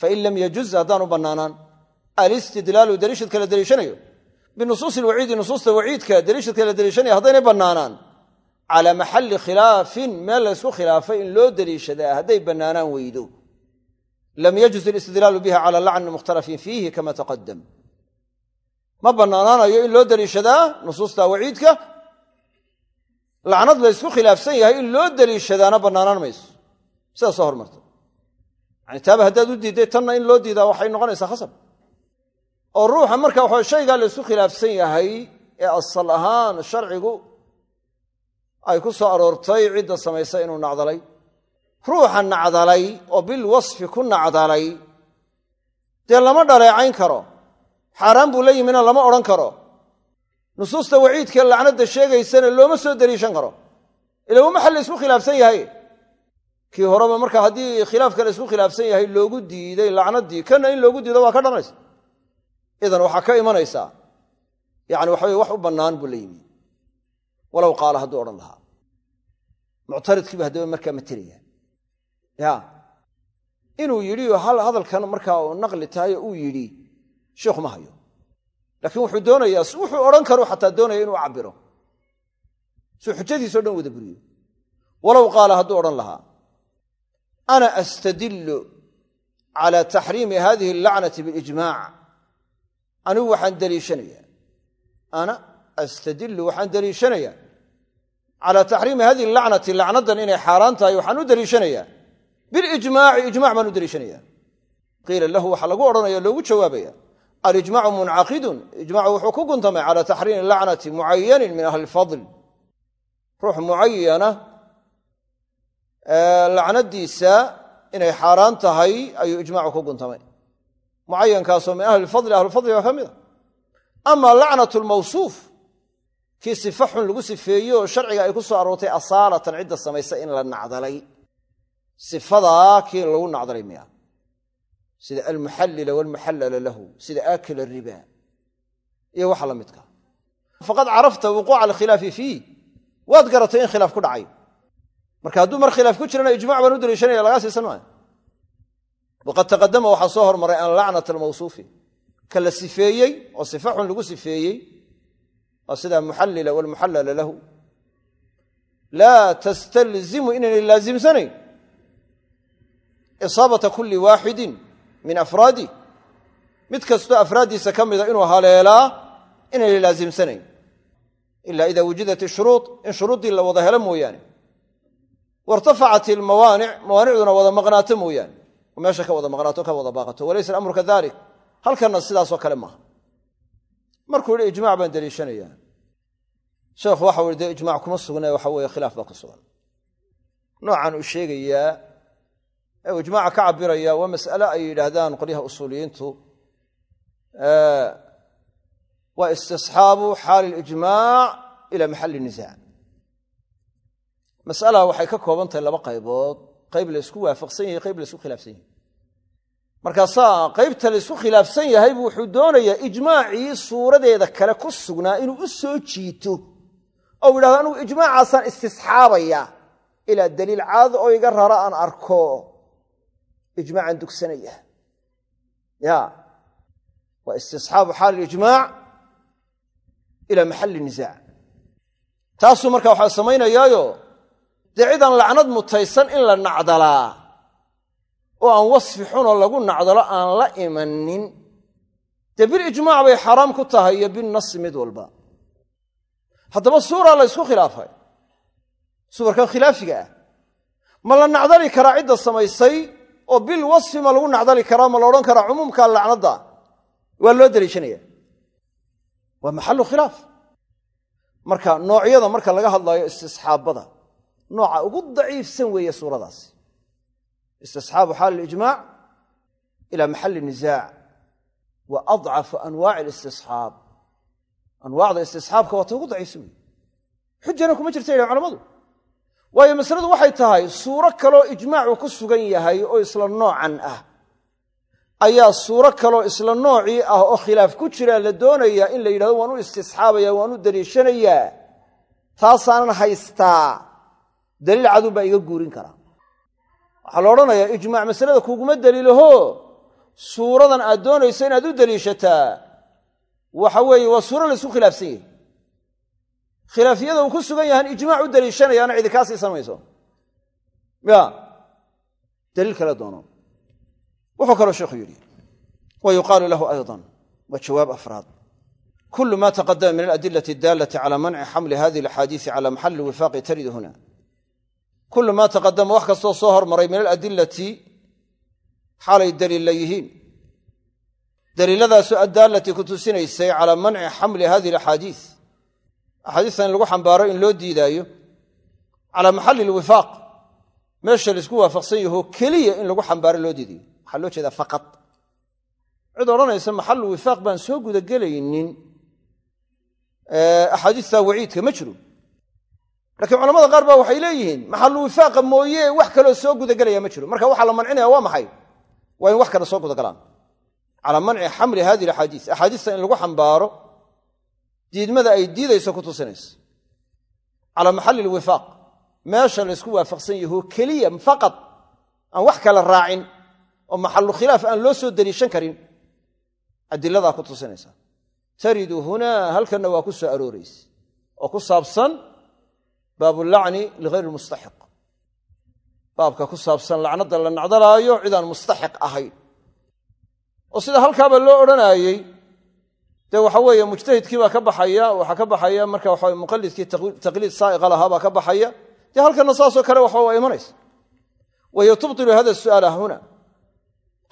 Fain lam yajuz haddaanu bannaanaan. Alistidlaalu daliishadka la daliishanayo binusuusi lwaciidi nusuusta waciidka daliishadka la daliishanaya haddaynay bannaanaan. Calaa maxalli khilaafin meel laysku khilaafay in loo daliishadaa hadday bannaanaan weydo. Lam yajuz alistidlaalu biha cala lacni mukhtalafin fiihi kama taqadam ma bannaanaanayo in loo daliishadaa nusuusta waciidka? Lacnad laysku khilaafsan yahay in loo daliishadaana bannaanaan mayso. Sidaa soo hormarta yani taaba haddaad u diidday tanna in loo diidaa waxay noqonaysaa khasab oo ruuxa marka waxa shaygaa laysku khilaafsan yahay ee asal ahaan sharcigu ay ku soo aroortay cidda samaysa inuu nacdalay. Ruuxa nacdalay oo bil wasfi ku nacdalay dee lama dhaleecayn karo. Xaaraan buu la yimina lama odhan karo. Nusuusta waciidkae lacnadda sheegaysana looma soo daliishan karo. Ila waa maxal la isku khilaafsan yahay? Kii horeba marka haddii khilaafka la isku khilaafsan yahay loogu diiday lacnaddii. Kana in loogu diido waa ka dhanaysa idan waxaa ka imanaysaa yani waxa wax u bannaan buu la yimi. Walow qaala hadduu odhan lahaa. Muctaridkiiba haddaba markaa materaya ya inuu yidhi hadalkan markaa naqli tahay uu yidhi sheikhu ma hayo. Laakiin wuxuu doonayaa wuxuu odhan karu xataa doonaya inuu cabiro suu xujadiiso dhan wada buriyo. Walow qaala hadduu odhan lahaa ana astadillu cala taxriimi hadihi allacnati bilijmaac anigu waxaan daliishanayaa. Ana astadillu waxaan daliishanayaa. Calaa taxriimi hadihi lacnati lacnadan inay xaaraan tahay waxaan u daliishanayaa. Bilijmaaci ijmac baan u daliishanayaa. Qiila lahu waxaa lagu odhanaya loogu jawaabaya alijmacu muncaqidun ijmacu wuxuu ku guntamay cala taxriimi lacnati mucayanin min ahli lfadl ruux mucayana lacnadiisa inay xaaraan tahay ayuu ijmacu ku guntamay mucayankaasoo min ahli lfadli ahlufadliga ka mid a ama lacnat lmawsuuf kii sifa xun lagu sifeeye oo sharciga ay ku soo aroortay asaalatan cidda samaysa in la nacdalay. Sifadaa kii lagu nacdalay miya. Sida almuxallila walmuxallala lahu sida aakila riba iyo waxa la midka. Faqad carafta wuquuca alkhilaafi fiih waad garatay in khilaaf ku dhacay. Marka hadduu mar khilaaf ku jirana ijmac baan u daliishanaya lagaa siisan maayo waqad taqadama waxaa soo hormaray an lacnata almawsuufi ka la sifeeyey oo sifa xun lagu sifeeyey waa sida muxallila walmuxallala lahu laa tastalzimu inaynay laasimsanayn isaabata kulli waaxidin min afraadi mid kastoo afraaddiisa ka mida inuu haleelaa inaynay laasimsanayn ila ida wujidat ishuruud in shuruuddii la wada helo mooyaane wairtafacat ilmawaanic mawaanicduna wada maqnaato mooyaane meesha ka wada maqnaato ka wada baaqato. Walaysa alamru kadalik halkanna sidaasoo kale maaha markuu yidhi ijmac baan deliishanayaa. Sheekhu waxa ui dee ijmac kuma sugne waxa weeye khilaaf baa ku sugan. Noocan uu sheegayaa ee ijmaaca ka cabiraya waa mas'ale ay yidhaahdaan qolyaha usuuliyiintu. Waa istisxaabu xaali lijmaac ila maxalli nisaac mas'alaha waxay ka kooban tahay laba qaybood qayb la ysku waafaqsan yahay qayb la ysku khilaafsan yahay. Markaasaa qaybta la ysku khilaafsan yahay buu wuxuu doonayaa ijmaacii suuradeeda kale ku sugnaa inuu u soo jiito. Ou yidhahdo anugu ijmaacaasaan istisxaabaya ilaa daliil caado oo iga rara aan arko. Ijmaacaan dugsanaya. Ya waa istisxaabu xaali ijmaac ila maxalli nisaac taasuu marka waxaa samaynayaayo dee cidaan lacnad mutaysan in la nacdalaa. Oo aan wasfi xunoo lagu nacdalo aan la imanin dee bilijmaac bay xaaraam ku tahay iyo binasi mid walba. Haddaba suuraa la ysku khilaafay. Suwarkan khilaafiga ah. Ma la nacdali karaa cidda samaysay oo bil wasfi ma lagu nacdali karaa ma la odhan karaa cumuumka lacnadda? Waa loo daliishanaya. Waa maxalu khilaaf. Marka noocyada marka laga hadlayo istisxaabada nooca ugu daciifsan weeye suuradaasi istisxaabu xaali ijmaac ila maxalli nisaac wa adcafu anwaaci listisxaab anwaacda istisxaabka waa ugu daciifsan wey xujana kuma jirta yidhahan culamadu waayo masaladu waxay tahay suuro kaloo ijmaacu ku sugan yahay oo isla noocan ah. Ayaa suuro kaloo isla noocii ah oo khilaaf ku jiraa la doonayaa in la yidhahdo waan u istisxaabaya waan u daliishanayaa taasaanan haystaa daliil cadun baa iga guurin karaa. Waxaa la odhanayaa ijmaac masalada kuguma daliilaho. Suuradan aad doonayso inaad u daliishataa waxa weeye waa suuro laysku khilaafsan yahay. Khilaafiyada uu ku sugan yahan ijmaac u daliishanayaana cidi kaa siisan ya daliil kale doono. Wuxuu kaloo sheekhu yidhi wa lahu ayضa waa jawaab afraad. Kulu ma taqadama min aladilati adaalati cala manci xamli hadihi alaxaadiisi cala maxali wifaaqi tarid huna kulu maa taqadama wax kastoo soo hormaray min aladilati xaalay daliilla yihiin daliiladaasoo addaalati ku tusinaysay calaa manci xamli hadihi alaxaadiis axaadiistan in lagu xambaaro in loo diidaayo calaa maxalli lwifaaq meesha laysku waafaqsan yahoo keliya in lagu xambaaro loo diidayo waxaa loo jeedaa faqad cid odhanaysa maxallu wifaaq baan soo gudagelaynin axaadiistaa waciidka ma jiro laakiin culamada qaar baa waxay leeyihiin maxallu wifaaqa mooye? Wax kaloo soo gudagelaya ma jiro. Marka waxaa la mancinaya waa maxay? Waa in wax kale soo gudagalaan. Calaa manci xamli hadihi axaadiis. Axaadiista in lagu xambaaro diidmada ay diidayso ku tusinaysa calaa maxalli lwifaaq meesha laysku waafaqsan yahoo keliya faqad aan wax kale raacin oo maxallu khilaaf aan loo soo deliishan karin adiladaa ku tusinaysa. Taridu hunaa halkanna waa ku soo arooraysa oo ku saabsan baabulacni ligayr mustaxiq. Baabka ku saabsan lacnadda la nacdalaayo cidaan mustaxiq ahayn. Oo sida halkaaba loo odhanaayey dee waxa weeye mujtahidkii baa ka baxaya waxaa ka baxaya marka waxa muqalidkii taqliid saa'iqa lahaa baa ka baxaya. Dee halkanna saasoo kale waxba waa imanaysa. Wahiyo tubtilu hada su'aala huna.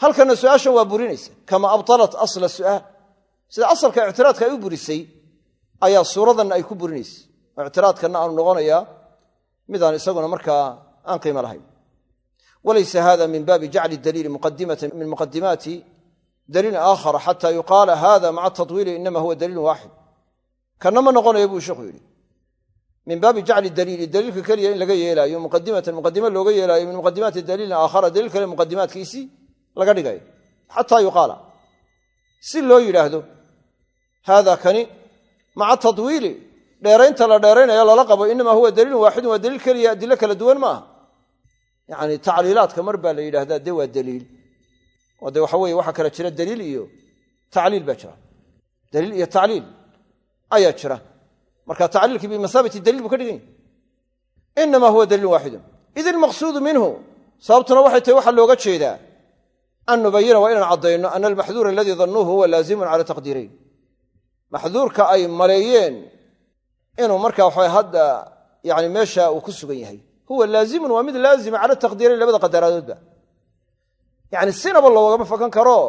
Halkanna su'aashan waa burinaysa kama abtalat asla su'aal. Sida asalka ictiraadka ay u burisay ayaa suuradanna ay ku burinaysa ictiraadkanna aanu noqonayaa midaan isaguna markaa aan qiimo lahayn. walaysa hada min baabi jacli daliili muqadimatan min muqadimaati daliilin aakhara xata yuqaala hada maca tatwiili inama huwa daliilun waaxid kanna ma noqonayo buu sheikhu yidhi min baabi jacli daliili daliilka keliya in laga yeelaayo muqadimatan muqadimo looga yeelaayo min muqadimaati daliilin aakhara daliil kale muqadimaadkiisii laga dhigayo xataa yuqaala si loo yidhaahdo haada kani maca tatwiili dheeraynta la dheeraynaya lala qabo inama huwa daliilun waaxidun waa daliil keliya adilo kala duwan ma aha yacni tacliilaadka mar baa la yidhahdaa dee waa daliil. Oo dee waxa weye waxaa kala jira daliil iyo tacliil baa jira. Daliil iyo tacliil ayaa jira. Marka tacliilkii bimasaabati daliil buu ka dhigan yahy inama huwa daliilun waaxidun. Id ilmaqsuudu minhu sababtuna waxay tahay waxaa looga jeedaa. An nubayina waa inaan caddayno ana almaxduura aladii dannuuhu huwa laazimun cala taqdiirayn. Maxduurka ay maleeyeen inuu marka waxa hadda yani meesha uu ku sugan yahay. Huwa laazimun waa mid laazima cala taqdiirayn labada qadaraadoodba yacni sinaba loogama fakan karo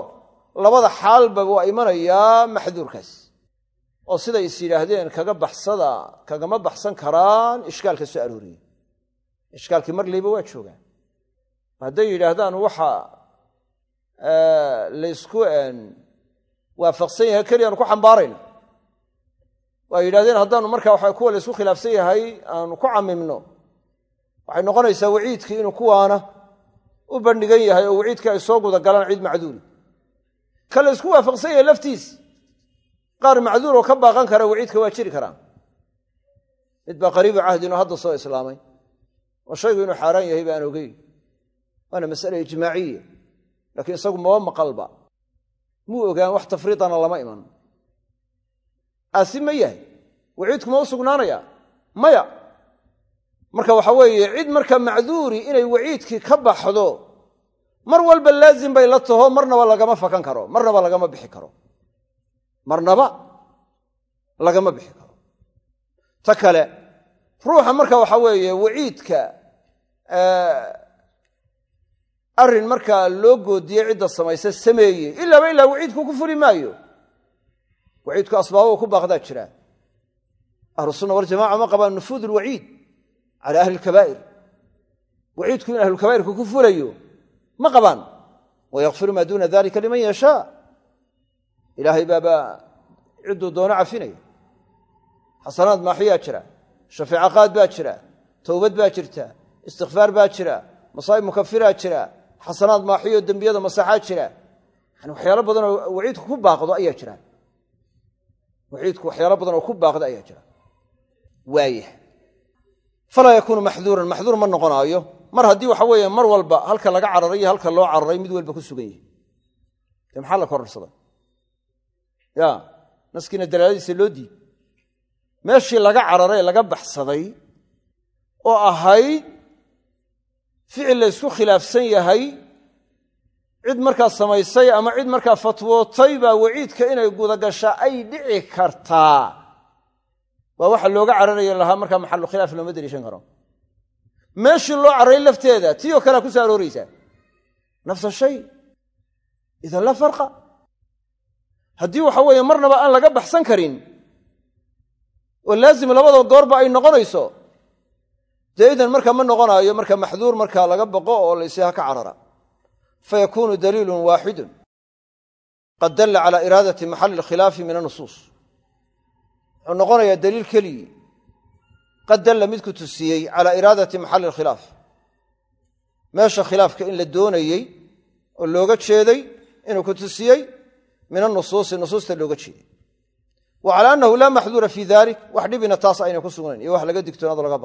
labada xaalba waa imanayaa maxduurkaas. Oo siday is yidhaahdeen kaga baxsada kagama baxsan karaan ishkaalka soo arooriyey ishkaalkii mar liiba waa joogaan. Hadday yidhaahdaan waxa laysku waafaqsan yahay keliyaanu ku xambaarayna waa yidhahdeen haddaanu markaa waxa kuwa laysku khilaafsan yahay aanu ku camimno waxay noqonaysaa waciidkii inuu kuwaana u bandhigan yahay oo waciidkii ay soo guda galaan ciid macduuri ka la waafaqsan yahay laftiis qaar macduur oo ka baaqan kara waciidka waa jiri karaan. Mid baa qariibu cahdinoo hadda soo islaamay. Oo shaygu inuu xaaraan yahay ba aan ogeyn. Waana masale ijmaaciya laakiin isagu maba maqalba. Muu ogaan wax tafriidana lama iman aasi ma yahay. Waciidku ma u sugnaanaya maya. Marka waxa weeye cid marka macduuri inay waciidkii ka baxdo mar walba laazim bay la taho marnaba lagama fakan karo marnaba lagama bixi karo. Marnaba lagama bixi karo. Ta kale ruuxa marka waxa weeye waciidka arrin markaa loo goodiyey cidda samaysa sameeye ilaaba ilaa waciidku ku fuli maayo waciidku asbaabuu ku baaqdaa jira ahlu sunna waljamaca ma qabaan nufuud alwaciid cala ahli lkabaa'ir waciidku in ahlulkabaa'irku ku fulayo ma qabaan wayakfiru maa duuna dalika liman yashaa ilaahay baaba cidduu doono cafinaya xasanaad maaxiyaa jira shafeeco baa jira towbad baa jirta istikfaar baa jira masaa'ib mukafiraa jira xasanaad maaxiyo dembiyada masaxaa jira yani waxyaalo badanoo waciidku ku baaqdo ayaa jira waciidku waxyaalo badan oo ku baaqda ayaa jira waaya falaa yakuunu maxduuran maxduur ma noqonaayo mar haddii waxa weeye mar walba halka laga cararay iyo halka loo cararay mid walba ku sugan yahay dee maxaa la kororsaday ya naskiina dalaaladiisa loo diid meeshii laga cararay laga baxsaday oo ahayd ficil la ysku khilaafsan yahay cid markaa samaysay ama cid markaa fatwootay baa waciidka inay gudagashaa ay dhici kartaa. Waa waxa looga cararaya lahaa markaa maxalu khilaaf looma deliishan karo. Meeshii loo cararay lafteeda tii oo kalea ku soo arooraysaa nafsa shay. Idan laa farqa. Haddii waxa weeye marnaba aan laga baxsan karin oo laazim labada goorba ay noqonayso dee idan markaa ma noqonaayo marka maxduur markaa laga baqo oo laysiha ka carara fayakuunu daliilun waaxidun qad dalla cala iraadati maxali alkhilaafi min anusuus wuxuu noqonayaa daliil keligii qad dalla midku tusiyey calaa iraadati maxali alkhilaaf meesha khilaafka in la doonayey oo looga jeeday inuu ku tusiyey min anusuusi nusuusta looga jeeday wa cala annahu laa maxduura fii dalik wax dhibina taas ayna ku sugnayn laga digtoonaado laga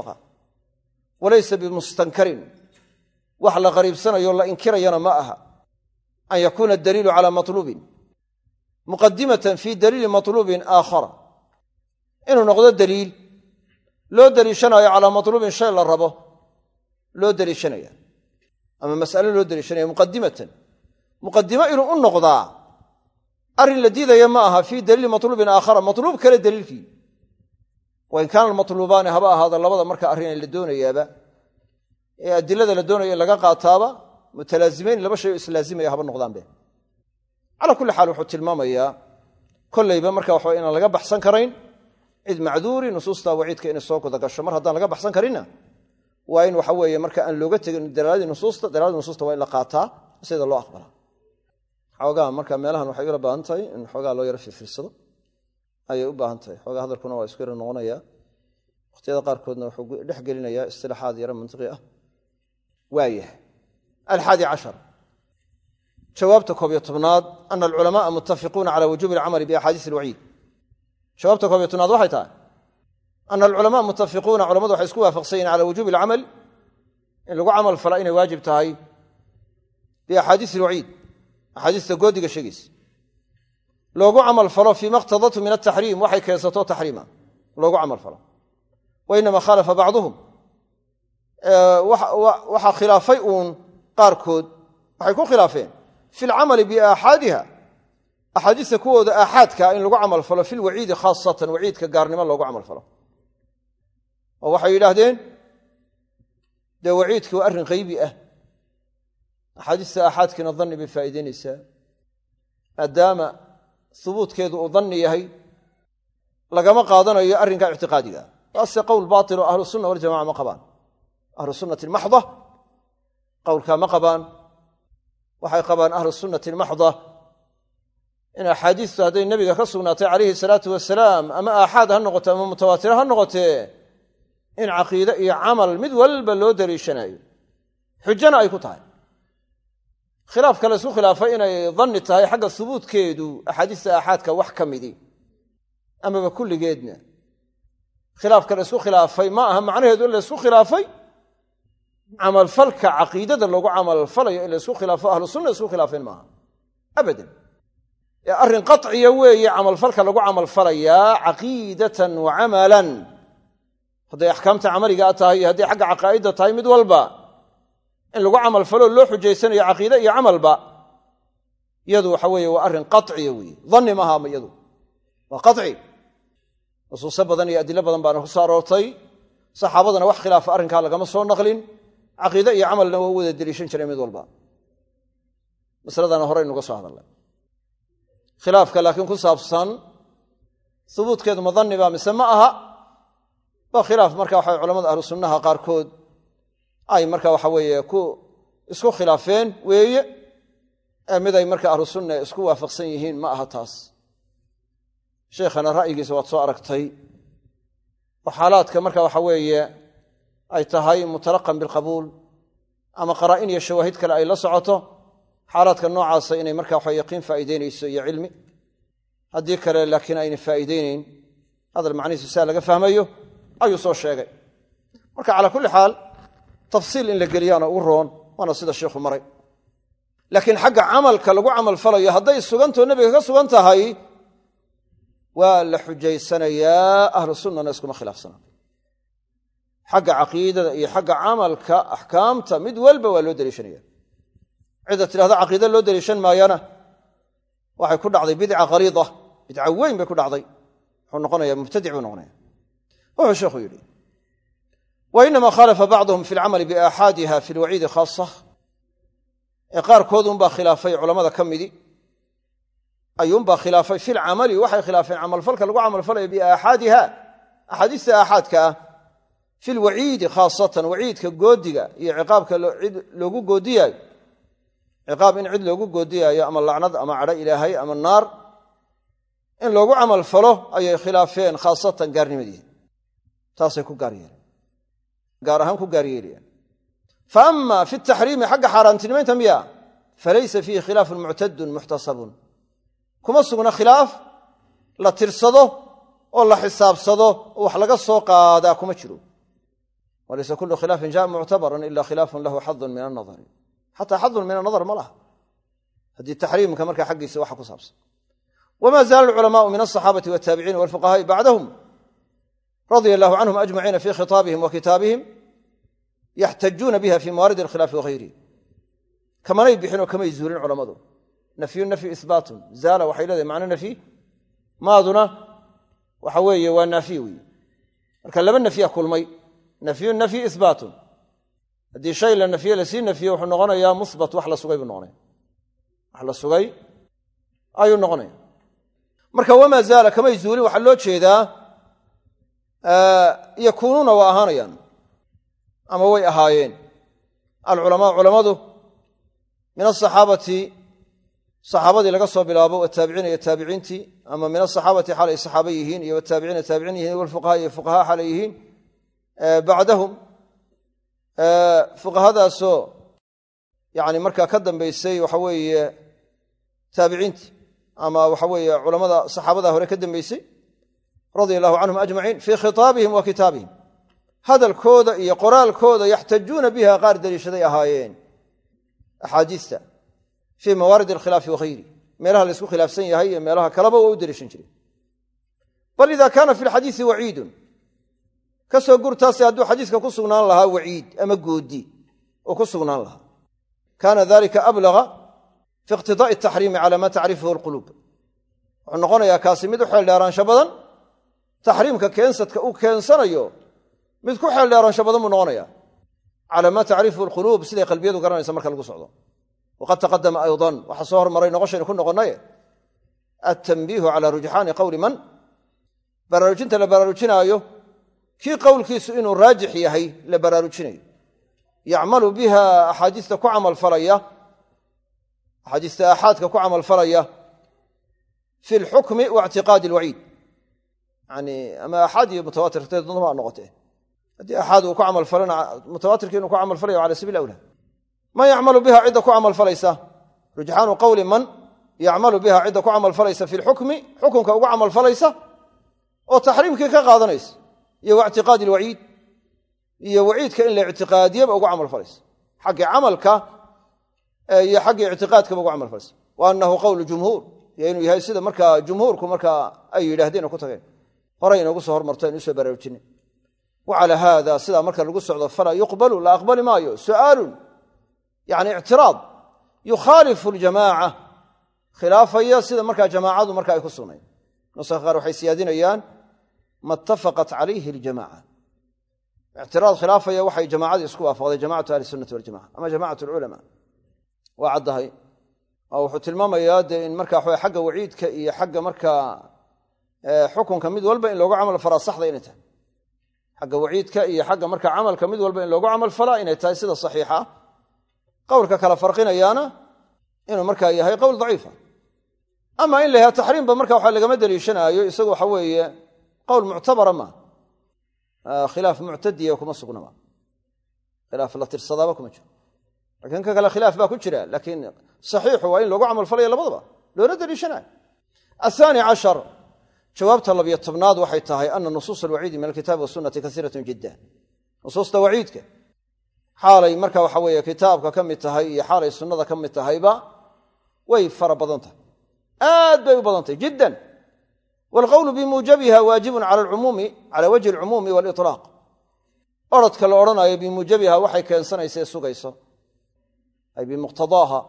wax la qariibsanayo la inkirayana ma aha. An yakuuna adaliilu calaa matluubin. Muqadimatan fii daliili matluubin aakhara. Inuu noqdo daliil. Loo deliishanaayo calaa matluubin shay la rabo loo deliishanaya ama mas'alo loo deliishanaya muqadimatan muqadimo inuu u noqdaa arrin la diidaya ma aha fii daliili matluubin aakhara. Matluub kale daliilkii. Wain kaana matluubaani haba ahaada labada marka arrin la doonayaaba ee adilada la doonaya laga qaataaba mutalaazimeyn laba shay oo islaazimaya haba noqdaanbe calaa kulli xaal wuxuu tilmaamayaa kollayba marka waxaa inaan laga baxsan karayn cid macduuri nusuusta waciidka inay soo guda mar haddaan laga baxsan karinna waa in waxa weeye marka aan looga tegin dalaaladii nusuusta dalaalada nusuusta waa in la qaataa sida loo aqbalaa xoogaa marka meelahan waxay ula baahan tahay in xoogaa loo yaro firfirsado. Ayay u baahan tahay. Xoogaa hadalkuna waa isku yaro noqonaya. Wakhtiyada qaarkoodna wuxuu dhex gelinayaa istilaaxaad yaro mantiqi ah waayahay. Alxaadi cashar. Jawaabta koob iyo tobnaad ana alculamaaa muttafiquuna cala wujuubi alcamali biaxaadiis alwaciid. Jawaabta koob iyo tobnaad waxay tahay ana alculamaa muttafiquuna culamadu waxay isku waafaqsan yihiin cala wujuubi alcamal in lagu camal fala inay waajib tahay biaxaadiis alwaciid. Axaadiista goodiga sheegaysa loogu camal falo fiima iqtadatu min ataxriim waxay keensato taxriima loogu camal falo. Wa inama khaalafa bacduhum waxaa khilaafay uun qaarkood waxay ku khilaafeen. Fi lcamali biaaxaadiha axaadiista kuwooda aaxaadkaa in lagu camal falo fi lwaciidi khaasatan waciidka gaarnimo loogu camal falo. Oo waxay yidhaahdeen dee waciidkii waa arrin qaybi ah. Axaadiista aaxaadkiina danni bay faa'iideynaysaa maadaama hubuudkeedu uu danni yahay lagama qaadanayo arrinka ictiqaadiga. Waase qowl baatilo ahlu sunna waljamaca ma qabaan ahlu sunnati almaxda qowlkaa ma qabaan waxay qabaan ahlu sunnati almaxda in axaadiistu hadday nebiga ka sugnaatay calayhi salaatu wasalaam ama aaxaad ha noqote ama mutawaatira ha noqotee in caqiide iyo camal mid walba loo daliishanayo xujana ay ku tahay khilaafka la isku khilaafay inay danni tahay xagga hubuudkeedu axaadiista aaxaadka wax ka midi amaba kulligeedna khilaafka la isku khilaafay ma aha macnaheedu in la isku khilaafay camalfalka caqiidada lagu camalfalayo in la isku khilaafo ahlu sunna isku khilaafeen maaha. Abadan. Arrin qaciya weeye camalfalka lagu camalfalayaa caqiidatan wa camalan. Hadday axkaamta camaligaa tahay iyo hadday xagga caqaa'idda tahay mid walba in lagu camalfalo loo xujaysanayo caqiide iyo camalba iyadu waxa weeye waa arrin qaciya weeye. Danni maaha iyadu. Waa qaci nusuuso badan iyo adilo badan baana ku soo aroortay. Saxaabadana wax khilaafa arrinkaa lagama soo naqlin caqiide iyo camalna waa u wada deliishan jiray mid walba. Masaladana horeynuga soo hadalnay. Khilaafka laakiin ku saabsan hubuudkeedu ma danni mise ma aha waa khilaaf marka waxa culamada ahlu sunnaha qaarkood ay marka waxa weeye ku isku khilaafeen weeye ee mid ay marka ahlu sunna isku waafaqsan yihiin ma aha taas. Sheikhana ra'yigiisa waad soo aragtay. Oo marka waxa weeye ay tahay mutalaqan bilqabuul ama qaraa'in iyo shawaahid kale ay la socoto xaalaadka noocaasa inay marka waxa yaqiin faa'iideynayso iyo cilmi. Haddii kale laakiin ayna faa'iideynayn hadal macnihiisu saa laga fahmayo ayuu soo sheegay. Marka calaa kulli xaal tafsiil in la geliyaana ugu roon waana sida sheikhu maray. Laakiin xagga camalka lagu camalfalayo hadday sugantoo nebiga ka sugan tahay waa la xujaysanayaa ahlu sunnana iskuma khilaafsana xagga caqiidada iyo xagga camalka axkaamta mid walba waa loo deliishanaya cidda tidhahda caqiide loo deliishan maayana waxay ku dhacday bidca khaliida bidca weyn bay ku dhacday. Wuxuu noqonaya mubtadic buu noqonaya wuxuu sheekhu yidhi wa inama khalafa bacduhum fi lcamali biaaxaadiha fi lwaciidi khaasa. Ee qaarkoodunbaa khilaafay culammada ka midi. Ayuunbaa khilaafay fi lcamali waxay khilaafeen camalfalka lagu camalfalayo biaaxaadiha axaadiista aaxaadka ah fi lwaciidi khaasatan waciidka goodiga iyo ciqaabka cid loogu goodiyaayo ciqaab in cid loogu goodiyaayo ama lacnad ama cadho ilaahay ama naar in loogu camalfalo ayay khilaafeen khaasatan gaarnimadiisa taasay ku gaar gaar ahaan ku gaar fa ama fi taxriimi xagga xaaraantinimaynta miya falaysa fiihi khilaafun muctadun muxtasabun. Kuma sugna khilaaf la tirsado oo la xisaabsado oo wax laga soo qaadaa kuma jiro walaysa kullu khilaafin jaa muctabaran ila khilaafun lahu xadun min anadari xataa xadun min anadar ma laha haddii taxriimka markaa xaggiisa waxa ku saabsan wma zaala alculamaau min alصaxaabati waltaabiciina walfuqahaai bacdahum radia allahu canhum ajmaciina fi khitaabihim wa kitaabihim yaxtajuuna biha fi mawaarid alkhilaafi wagayrihi kamanay bixin oo kamay zuulin culammadu nafyu nafyu ihbaatun zaala waxay leedahay macno nafyi maaduna waxa weeye waa naafiy weeye marka laba nafya kulmay nafyu nafyi ihbaatun haddii shay la nafye la sii nafye wuxuu noqonayaa musbat wax la sugay buu noqonaya wax la sugay ayuu noqonaya marka wamaa zaala kamay zuulin waxaa loo jeedaa yakuunuuna waa ahaanayaan ama way ahaayeen alculamaa culammadu min asaxaabati saxaabadii laga soo bilaabo wataabiciina iyo taabiciintii ama min asaxaabati xaalay saxaaba yihiin iyo wataabiciina taabiciin yihiin walfuqaha iyo fuqaha xaalay yihiin bacdahum fuqahadaasoo yani markaa ka dambaysay waxa weeye taabiciintii ama waxa weeye culamada saxaabada hore ka dambaysay radia allahu canhum ajmaciin fii khitaabihim wa kitaabihim. Hadalkooda iyo qoraalkooda yaxtajuuna biha qaar daliishaday ahaayeen. Axaadiista. Fii mawaarid alkhilaafi wahayri meelaha la ysku khilaafsan yahay iyo meelaha kaleba waa u daliishan jireen bal ida kaana fi lxadiisi waciidun ka soo gurtaasi hadduu xadiiska ku sugnaan lahaa waciid ama goodi oo ku sugnaan lahaa. Kaana dalika ablaga fi iqtidaai taxriimi cala ma tacrifuhu alquluub. Wuxuu noqonayaa kaasi mid u xeeldheeraansho badan. Taxriimka keensadka uu keensanayo mid ku xeeldheeraansho badan buu noqonaya cala maa tacrifuhu alquluub siday qalbiyadu garanaysa marka lagu socdo. Waqad taqadama aydan waxaa soo hormaray noqoshaynu ku noqonnaye. Altanbiihu calaa rujxaani qowli man? Baraarujinta la baraarujinaayo kii qowlkiisu inuu raajix yahay la baraarujinayo. Yacmalu biha axaadiista ku camalfalaya axaadiista aaxaadka ku camalfalaya fi lxukmi wa alwaciid. Yani ama aaxaad iyo mutawaatir ha noqotee. Haddii aaxaad uu ku camalfalana mutawaatirki inuu ku camalfalayo cala sabiil awla man yacmalu biha cidda ku camalfalaysa rujxaanu qowli man yacmalu biha cidda ku camalfalaysa fi lxukmi xukunka ugu camalfalaysa oo taxriimkii ka qaadanaysa iyo wa alwaciid iyo waciidka in la ictiqaadiyaba ugu camalfalaysa xaggii camalka iyo xaggii ictiqaadkaba ugu camalfalaysa wa annahu qowlu jumhuur inuu yahay sida markaa jumhuurku markaa ay yidhaahdeen ku tageen. Horay inoogu soo hormarto aynu u soo baraarujinay wa haada sidaa marka lagu socdo falaa yuqbalu la aqbali maayo. Su'aalun yani ictiraad yukhaalifu ljamaaca khilaafaya sida markaa jamaacadu marka ay ku sugnayd nuska qaar waxay siyaadinayaan ma ttafaqat calayhi aljamaca ictiraad khilaafaya waxay jamaacadii isku waafaqday jamacatu ahli sunati waljamaca ama jamacat alculamaa. Waa caddahay oo wuxuu tilmaamayaa dee in marka waxa xagga waciidka iyo xagga markaa xukunka mid walba in loogu camal falaa saxda inay tahay. Xagga waciidka iyo xagga marka camalka mid walba in loogu camal falaa inay tahay sida saxiixa. Qowlka kala farqinayaana inuu markaa yahay qowl daciifa. Ama in la yaha taxriimba marka waxa lagama qowl muctabara ma khilaaf muctadiya kuma sugnaba khilaaf la tirsadaaba kuma jiro lakiin ka kale khilaaf baa ku jira laakiin saxiixu waa in loogu camalfalaya labadaba loona daliishanayo ahaani cashar jawaabta labiyo tobnaad waxay tahay ana nusuus alwaciidi min alkitabi wasunati kasiiratun jidda nusuusta waciidka xaalay marka waxa weeye kitaabka ka mid tahay iyo xaalay sunnada ka mid tahayba way fara badan jiddan waalqowlu bimuujabiha waajibun cala wajhi alcumuumi waaliطlaaq orodka la odhanayo bimuujabiha waxay keensanaysae sugayso ay bimuqtadaaha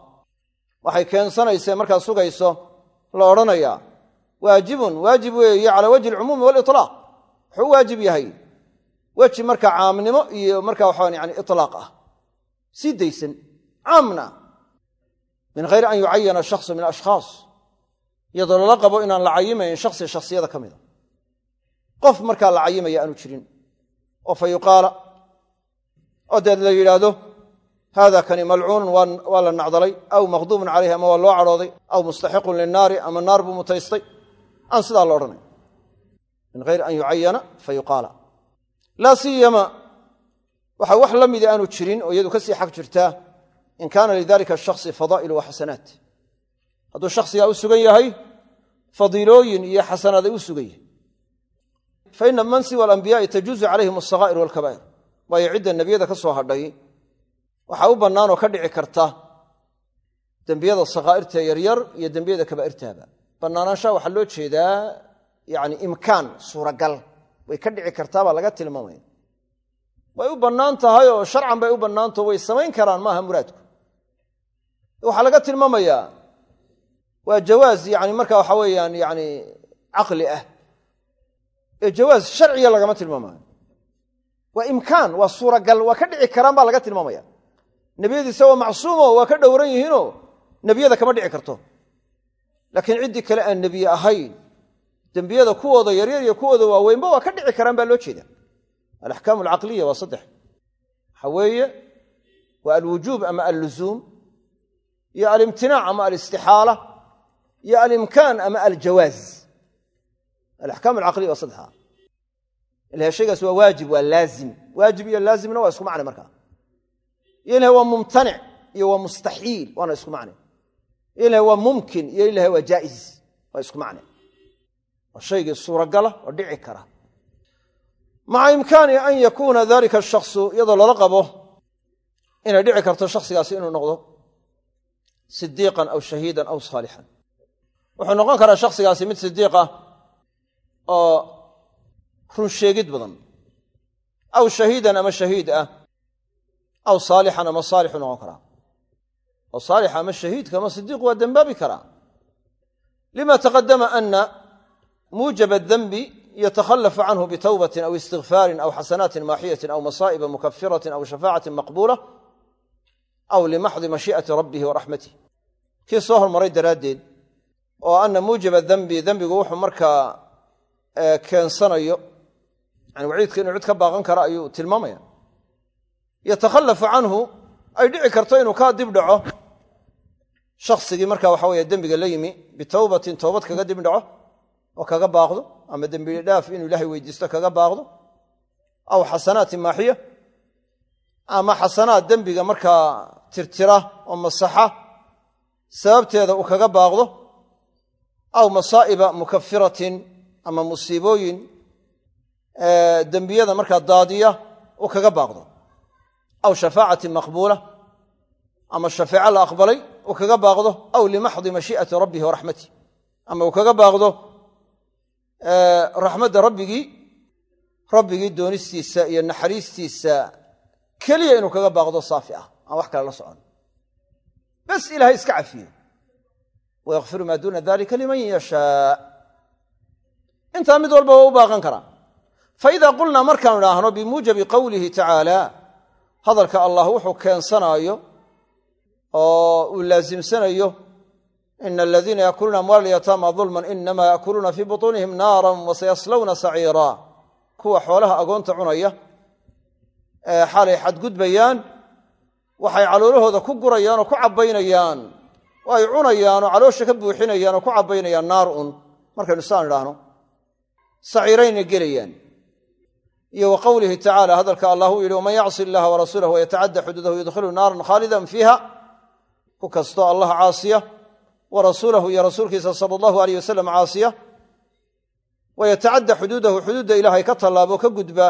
waxay keensanaysee markaa sugayso la odhanayaa waajibun waajib weeye cala wajhi alcumuumi waaliطlaaq wuxuu u waajib yahay weji marka caamnimo iyo marka waxaan yani ilaaq ah sii daysan caamna min hayri an yucayana shaksu min ashkhaas iyadoo lala qabo inaan la cayimayn shaksi shaksiyada ka mida. Qof markaa la cayimaya aanu jirin oo fa yuqaala deed la yidhaahdo haada kani malcuunun waa la nacdalay aw maqduumun calayhi ama waa loo cadhooday aw mustaxiqun linaari ama naar buu mutaystay. Aan sidaa lo odhanay min hayri an yucayana fa laa siyama waxa wax la mida aanu jirin oo iyadu ka sii xag jirtaa in kaana lidalika shakhsi fadaa'ilu wa hadduu shakhsigaa u sugan yahay fadiilooyin iyo xasanaad ay u sugan yihiin fa ina man siwa alambiyaai calayhim alsakaa'ir walkabaa'ir waayo cidda nebiyada ka soo hadhay waxaa u bannaanoo ka dhici karta dembiyada sakaa'irtae yaryar iyo dembiyada kabaa'irtaaba bannaanaanshaha waxaa loo jeedaa yani imkaan suuragal. Way ka dhici kartaabaa laga tilmaamaya. Way u bannaan tahay oo sharcan bay u bannaantaho way samayn karaan maaha muraadku. Waxaa laga tilmaamayaa waa jawaaz yani marka waxa weeyaan yani caqli ah. Ee jawaaz sharciga lagama tilmaamayo. Waa imkaan waa suuragal waa ka dhici karaan baa laga tilmaamaya nebiyadiisa waa macsuumo waa ka dhowran yihiinoo nebiyada kama dhici karto. Laakiin ciddii kale aan nebiye ahayn dembiyada kuwooda yaryar iyo kuwooda waaweynba waa ka dhici karaan baa loo jeeda alaxkaam alcaqliya waa saddex. Waxa weeye waa alwujuub ama alluzuum iyo alimtinaac ama alistixaala iyo alimkaan ama aljawaaz alaxkaam alcaqliya waa saddexa ilahay shaygaas waa waajib waa laazim waajib iyo laazimna waa isku macne markaa iyo ilahay waa mumtanic iyo waa mustaxiil waana isku macne iyo ilahay waa mumkin iyo ilahay waa jaa'iz waa isku macne waa shaygii suuragala oo dhici kara maca imkaani an yakuuna dalika ashaksu iyadoo lala qabo inay dhici karto shakhsigaasi inuu wuxuu noqon karaa shakhsigaasi mid sidiiq ah oo run sheegid badan. Aw shahiidan ama shahiid ah aw saalixan ama saalixu noqon karaa. Oo saalixa ama shahiidka ama sidiiq waa dembaabi karaa. Lima taqadama ana muujaba dembi yatakhalafu canhu bitawbatin aw istikfaarin aw xasanaatin maaxiyatin aw masaa'iba mukafiratin aw shafaacatin maqbuula aw limaxdi mashii'ati rabbihi wa raxmatih kii soo hormaray daraaddeed oo ana muujiba dembi dembigu wuxuu markaa keensanayo. Yani waciidka inuu cid ka baaqan kara ayuu tilmaamaya. Yatakhallafu canhu ay dhici karto inuu kaa dib dhaco. Shaksigii marka waxa weye dembiga la yimi bitawbatin toobad kaga dib dhaco oo kaga baaqdo ama dembi dhaaf inuu ilaahay weydiisto kaga baaqdo aw xasanaatin maaxiya ama xasanaad dembiga markaa tirtira oo masaxa sababteeda uu kaga baaqdo aw masaa'iba mukafiratin ama musiibooyin dembiyada markaa daadiya uu kaga baaqdo aw shafaacatin maqbuula ama shafeeco la aqbalay uu kaga baaqdo aw limaxdi mashii'ati rabbihi wa raxmatih ama uu kaga baaqdo raxmadda rabbigii rabbigii doonistiisa iyo naxariistiisa keliya inuu kaga baaqdo saafi ah aan wax kale la socon bas ilaahay iska cafiye wayakfiru maa duuna dalika liman yashaa intaa mid walba waa u baaqan karaa faida qulnaa markaanu idhaahno bimuujabi qowlihi tacaala hadalka allah wuxuu keensanaayo oo uu laasimsanayo ina aladiina yaakuluuna amwaala yataama dulman inama yaakuluuna fii butuunihim naaran wasayaslawna saciira kuwa xoolaha agoonta cunaya xaalay xadgudbayaan waxay caloolahooda ku gurayaan oo ku cabbaynayaan oo ay cunayaan oo caloosha ka buuxinayaan oo ku cabbaynayaan naar un. Markaynu saan idhaahno? Saciirayna gelayaan. Iyo wa qowlihi tacala hadalka allah uu yidhi waman yacsi illaha warasuulahu wayatacadda xuduudahu yudkhilu naaran khaalidan fiiha ku kastoo allah caasiya wa rasuulahu iyo rasuulkiisa sala allahu aleyh wasalam caasiya wayatacadda xuduudahu xuduudda ilaahay ka tallaabo ka gudba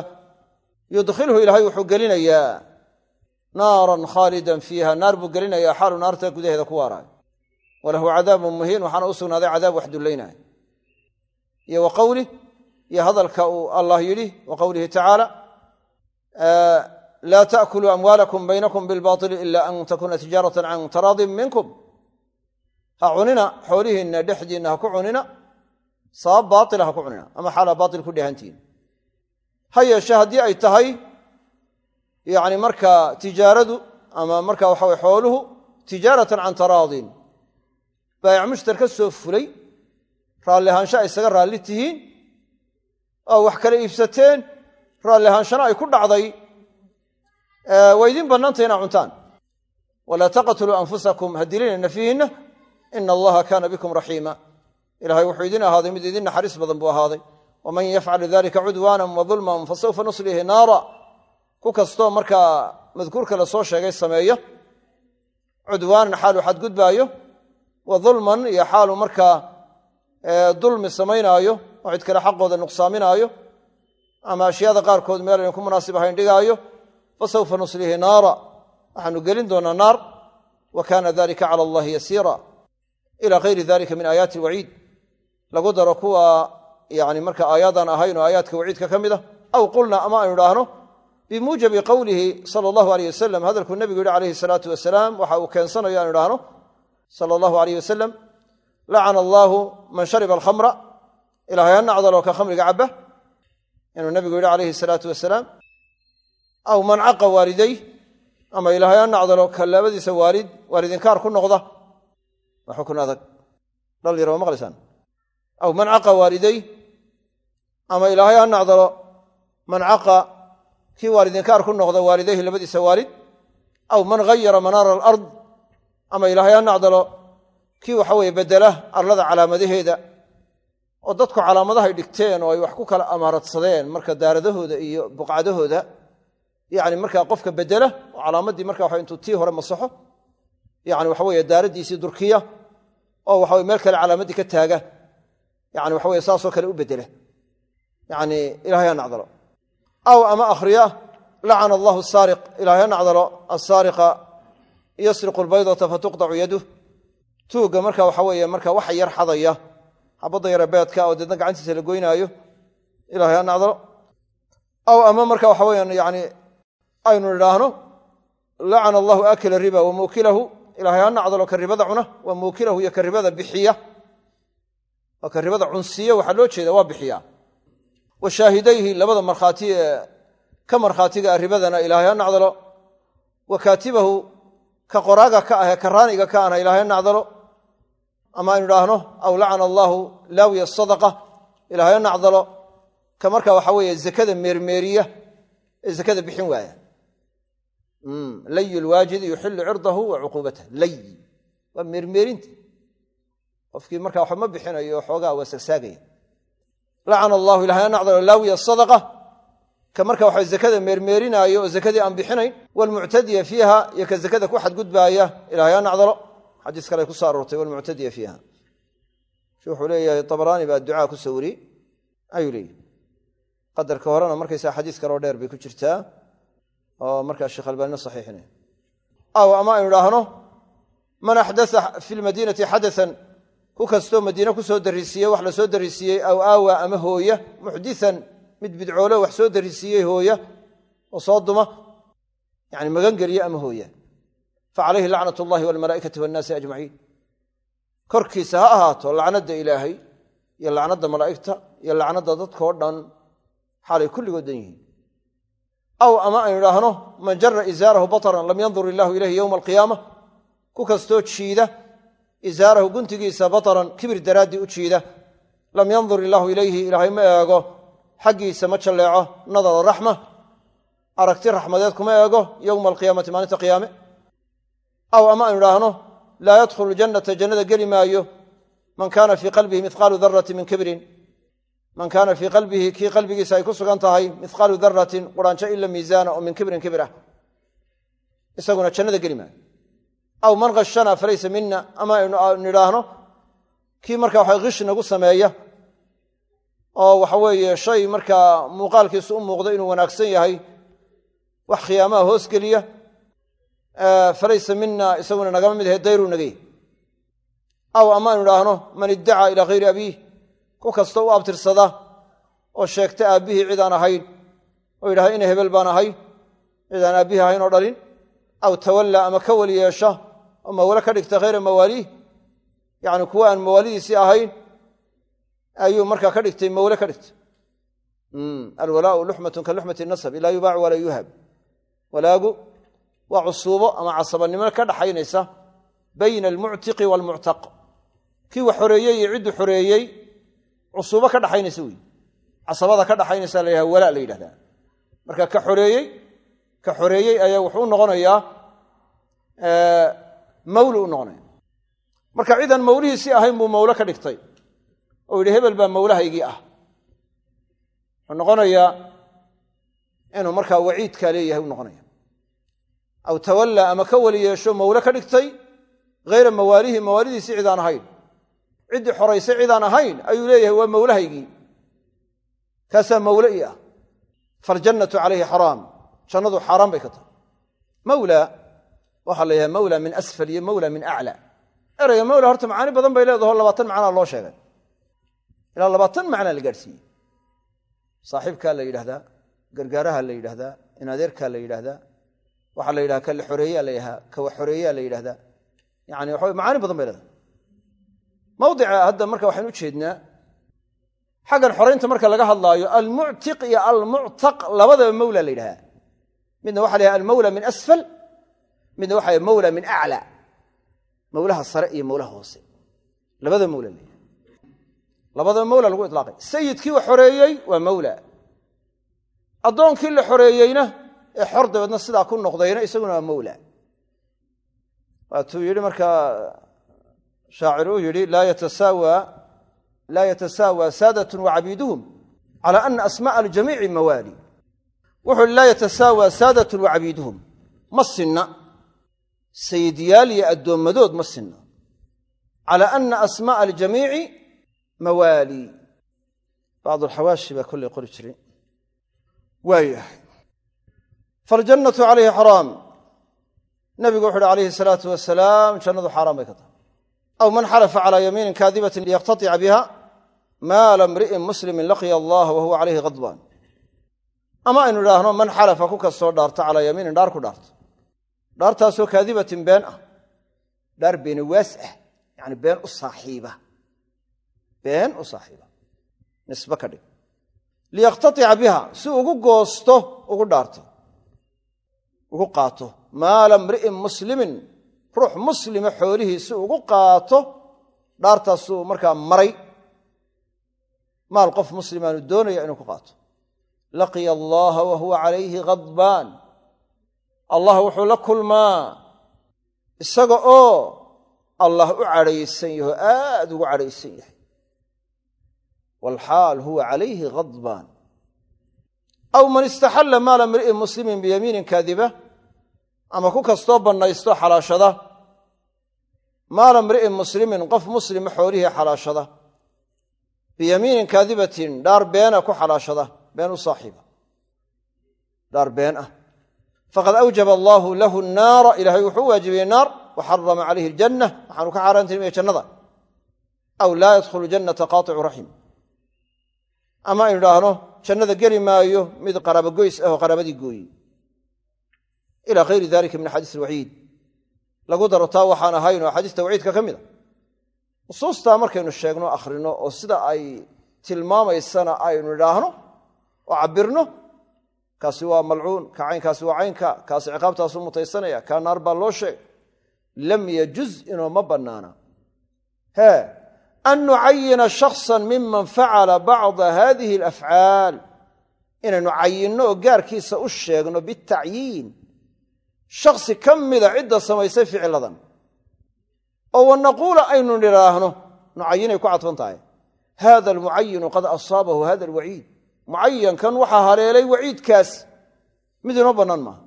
yudkhilhu ilaahay wuxuu gelinayaa naaran khaalidan fiiha. Naar buu gelinayaa xaalu naarta gudaheeda ku waaraayo walahu cadaabun muhiin waxaana u cadaab wax dullaynaya. Iyo wa qowlih iyo hadalka uu allah yidhi wa tacaala laa taakuluu amwaalakum baynakum bilbaili ila an takuuna tijaaratan can taraadin minkum. Ha cunina xoolihiinna dhexdiinna ha ku cunina sabab baaila ha ku cunina ama xaalaa baail ku dheehantihin ha yeeshe haddii ay tahay yani markaa tijaaradu ama marka waxawe xooluhu tijaaratan can taraadin baayac mushtar ka soo fulay raalli ahaansho ay isaga raalli tihiin oo wax kala iibsateen raalli ahaanshana ay ku dhacday. Waa idiin bannaantay inaa cuntaan. Walaa taqtuluu anfusakum ha dilina nafyihinna ina allaha kaana bikum raxiima ilahay wuxuu idin ahaaday mid idin naxariis badan buu ahaaday. Waman yafcal dalika cudwaana wadulman fasawfa nuslihi naara. Ku kastoo markaa madkuurka la sheegay sameeya cudwaanan xaalu xadgudbaayo wa dulman iyo xaalu markaa dulmi samaynaayo oo cid kale xaqooda nuqsaaminaayo ama ashyaada qaarkood meel aynu ku munaasib ahayn dhigaayo fasawfa nuslihi naara. Waxaanu gelin doonaa naar. Wa kaana dalika cala allahi yasiira. Ila gayri dalika min aayaati alwaciid. Lagu daro kuwa yani marka aayaadan ahayn oo aayaadka waciidka ka mid ah. Aw qulna ama aynu idhaahno bimuujabi qowlihi sala allahu aleyh wasalam hadalkuu nebigu yihi calayhi salaatu wasalaam waxa uu keensanayo anu idhaahno sala allahu aleyh wasalam lacana allaahu man shariba alkhamra. Ilahay ha nacdaloo ka khamriga cabba inuu nebigu yidhi calayhi salaatu wasalaam aw man caqa waaliday ama ilaahay ha nacdalo ka labadiisa waalid waalidinkaar ku noqda. Waa xukun adag. Dhal yar ma maqlaysaan aw man caqa waaliday ama ilaahay ha nacdalo man caqa kii waalidinkaar ku noqda waalidayhi labadiisa waalid. Aw man hayara manaara alard ama ilaahay ha nacdalo. Kii waxa weeye bedela arlada calaamadaheeda oo dadku calaamadahay dhigteen oo ay wax ku kala amaaradsadeen marka daaradahooda iyo buqcadahooda yani markaa qofka bedela oo calaamadii marka waxa intuu tii hore masaxo yani waxaweye daaraddiisii durkiya oo waxawe meel kale calaamaddii ka taaga. Yani waxaweye saasoo kale u bedela yani ilahay ha nacdalo. Aw ama akhriya lacana allahu saariq. Ilahay ha nacdalo asaariqa yasriqu lbaydata fatuqطacu yaduh. Tuugga marka waxa weeye marka waxa yar xadaya xabadda yare beedka oo deedna gacantiisa la goynaayo ilahay ha nacdalo. Aw ama marka waxa weyaan yani aynu idhaahno lacana allahu akila riba wa muukilahu ilahay ha nacdalo ka ribada cuna wa muukilahu iyo ka ribada bixiya. Oo ka ribada cunsiya waxaa loo jeeda waa bixiya. Wa shaahidayhi labada markhaati ee ka markhaatiga ribadana ilaahay ha nacdalo. Wa kaatibahu ka qoraaga ka ahee karaaniga ka ana ilaahay nacdalo. Ama aynu idhaahno aw lacana allaahu laawiya sadaqa ilaahay nacdalo. Ka marka waxa weeye zakada meermeeriya ee zakada bixin waaya. Lay lwaajidi yuxilu cirdahu wa cuquubatah lay waa meermeerinta qofkii marka waxba ma bixinayo xoogaa waa sagsaagaya lacana allahu ilahay nacdalo laawiya sadaqa ka marka waxa zakada meermeerinaayo oo zakadii aan bixinayn wlmuctadiya fiiha iyo ka zakada ku xadgudbaaya ilahay ha nacdalo. Xadiis kale ku so aroortay wlmuctadiya fiiha. Wuxuu leeyahay abaraani baa ducaa ku soo wariyey. Ayuu leeyahy qadarka horena markaysaa xadiis kaloo dheer bay ku jirtaa oo markaa sheekh albaanina saxiixinaya aw ama aynu idhaahno man axdaa fi lmadiinati xadaan ku kastoo madiine ku soo darisiiyey wax la soo darisiiyey aw aawa ama hooya mid bidcoolo wax soo darisiiyey hooya oo soo duma yani magangeliya ama hooya. Fa calayhi lacnat allahi walmalaa'ikati wannaasi ajmaciin. Korkiisa ha ahaato lacnadda ilaahay iyo lacnadda malaa'igta iyo lacnadda dadkao dhan xaalay kulligood dan yihiin. Aw ama aynu idhaahno man jara izaarahu bataran lam yandur illaahu ilayhi yowma alqiyaama ku kastoo jiida izaarahu guntigiisa bataran kibir daraaddii u jiida lam yandur illaahu ilayhi ilaahay ma eego xaggiisa ma jalleeco nadara raxma. Aragti raxmadeed kuma eego yowma alqiyaamati maalinta qiyaame. Aw ama aynu idhaahno laa yadkhulu ljannata jannada geli maayo. Man kaana fii qalbihi mihqaalu darati min kibrin man kaana fii qalbihi kii qalbigiisa ay ku sugan tahay mihqaalu daratin quraanjo ila miisaana oo min kibrin kibir ah. Isaguna jannada geli maayo. Aw man khashana falaysa mina ama aynu idhaahno kii marka waxa kish nagu sameeya oo waxa weeye shay markaa muuqaalkiisu u muuqdo inuu wanaagsan yahay wax khiyaamaha hoos geliya falaysa mina isaguna nagama mid ahe dayruu nagay aw ama aynu idhaahno man iddacaa ilaa hayri abiih ku kastoo u abtirsada oo sheegta aabbihii cidaan ahayn oo yidhahda ina hebel baan ahay cidaan aabbihii ahayn oo dhalin aw tawallaa ama ka weli yeesha oo mawle ka dhigta hayra mawaaliih yacni kuwa aan mawaalidiisii ahayn ayuu markaa ka dhigtay mawle ka dhigtay. Alwalaau luxmatun ka luxmati nasabi laa yubaacu walaa yuhab. Walaagu waa cusuubo ama casabanimo ka dhaxaynaysa bayna almuctiqi waalmuctaq kii wax xoreeyey iyo cidduu xoreeyey cusuubo ka dhaxaynaysa wey casabada ka dhaxaynaysa la walaa la yidhahdaa. Marka ka xoreeyey ka xoreeyey ayaa wuxuu noqonayaa mawli u noqonaya. Marka cidaan mawlihiisii ahayn buu mawle ka dhigtay oo yidhi hebel baa mawlahaygii ah. Wuxuu noqonayaa inuu markaa waciidkaa leeyahay u noqonaya aw tawallaa ama ka weli yeesho mawle ka dhigtay hayra mawaalihi mawaalidiisii cidaan ahayn. Ciddii xoraysay cidaan ahayn ayuu leeyahay waa mawlahaygii. Kaasaa mawle ii ah. Faljannatu calayhi xaraam. Jannadu xaaraan bay ka tahay. Mawla waxaa la yidhaha mawla min asfal iyo mawla min acla. Erayga mawla horta macaani badan bay leedaho labaatan macnaa loo sheegay ilaa labaatan macnaa la gaadhsiiyey. Saaxiibkaa la yidhahdaa gargaaraha la yidhahdaa in la yidhahdaa waxaa la yidhaha ka la xoreeyaa la yidhaha ka wax xoreeyaa la yidhahdaa yani waxa macaani badan bay leedahay. Mawdica hadda marka waxaynu u jeednaa xaggan xoraynta marka laga hadlaayo almuctiq iyo almuctaq labadaba mawla la yidhahaa. Midna waxa la yhaha almawla min asfal midna waxa mawla min acla mawlaha sare iyo mawlaha hoose. Labada mawla la yidhaha labadaba mawla lagu ilaaqay sayidkii wax xoreeyey waa mawla. Addoonkii la xoreeyeyna ee xor dabeedna sidaa ku noqdayna isaguna waa mawla. Waatuu yidhi markaa shaacir uu yidhi laa yatasaawa saadatun wacabiiduhum cala ana asma'a aljamiici mawaali. Wuxuu laa yatasaawa saadatun wacabiiduhum ma sinna. Sayidyaal iyo addoommadood ma sinna. Cala ana asma'a aljamiici mawaali. Bacdu alxawaashi baa kollay qori jiray. Waayahay. Faljannatu calayhi xaraam nabigu wuxu uhi calayhi salaatu wasalaam jannadu xaaraan bay ka tahay. Aw man xalafa calaa yamiinin kaadibatin liyaqtatica biha maala mri'in muslimin laqiya allah wa huwa calayhi khadbaan ama aynu idhaahno man xalafa ku kastoo dhaarta calaa yamiinin dhaar ku dhaarta dhaartaasoo kaadibatin been ah. Dhaar beeni waas ah been u saaxiiba been u saaxiiba nisbe ka dhig. Liyaqtatica biha si ugu goosto ugu dhaarto. Ugu qaato. Maala mri'in muslimin ruux muslima xoolihiisi ugu qaato dhaartaasuu markaa maray. Maal qof muslimaanu doonaya inuu ku qaato. Laqiya allaha wa huwa calayhi khadbaan allah wuxuu la kulmaa. Isaga oo allah u cadhaysan yaho aad ugu cadhaysan yahay walxaal huwa calayhi khadbaan aw man istaxalla maala mri'in muslimin biyamiinin kaadiba ama ku kastoo bannaysto xalaashada maala mri'in muslimin qof muslima xoolihii xalaashada biyamiinin kaadibatin dhaar beena ku xalaashada been u saaxiiba dhaar been ah faqad awjaba allaahu lahu naara ilaahay wuxuu u waajibiyey naar wa xarama calayhi aljanna waxaanu ka xaaraantinimaya jannada aw laa yadkhulu jannata ama aynu idhaahno jannada geli maayo mid qaraabogoys ah oo qaraabadii gooyey. Ila hayri dalika min axaadiis alwaciid. Lagu daro taa waxaan ahayn oo axaadiista ka mid a nusuustaa markaynu sheegno akhrino oo sida ay tilmaamaysana aynu idhaahno oo cabbirno kaasi waa malcuun ka caynkaasi waa caynka kaasi ciqaabtaasu mutaysanaya kaa naar baa loo sheegay lam yajuz inoo ma bannaana an nucayina shaksa miman facala bacda hadihi alafcaal inaynu cayinno oo gaarkiisa u sheegno bitacyiin shaksi ka mida cidda samaysay ficiladan oo wanaquula aynu nidhaahno nucayinay ku cadfan tahay hada almucayinu qad asaabahu hada alwaciid mucayankan waxaa haleelay waciidkaas mid inoo bannaan maaha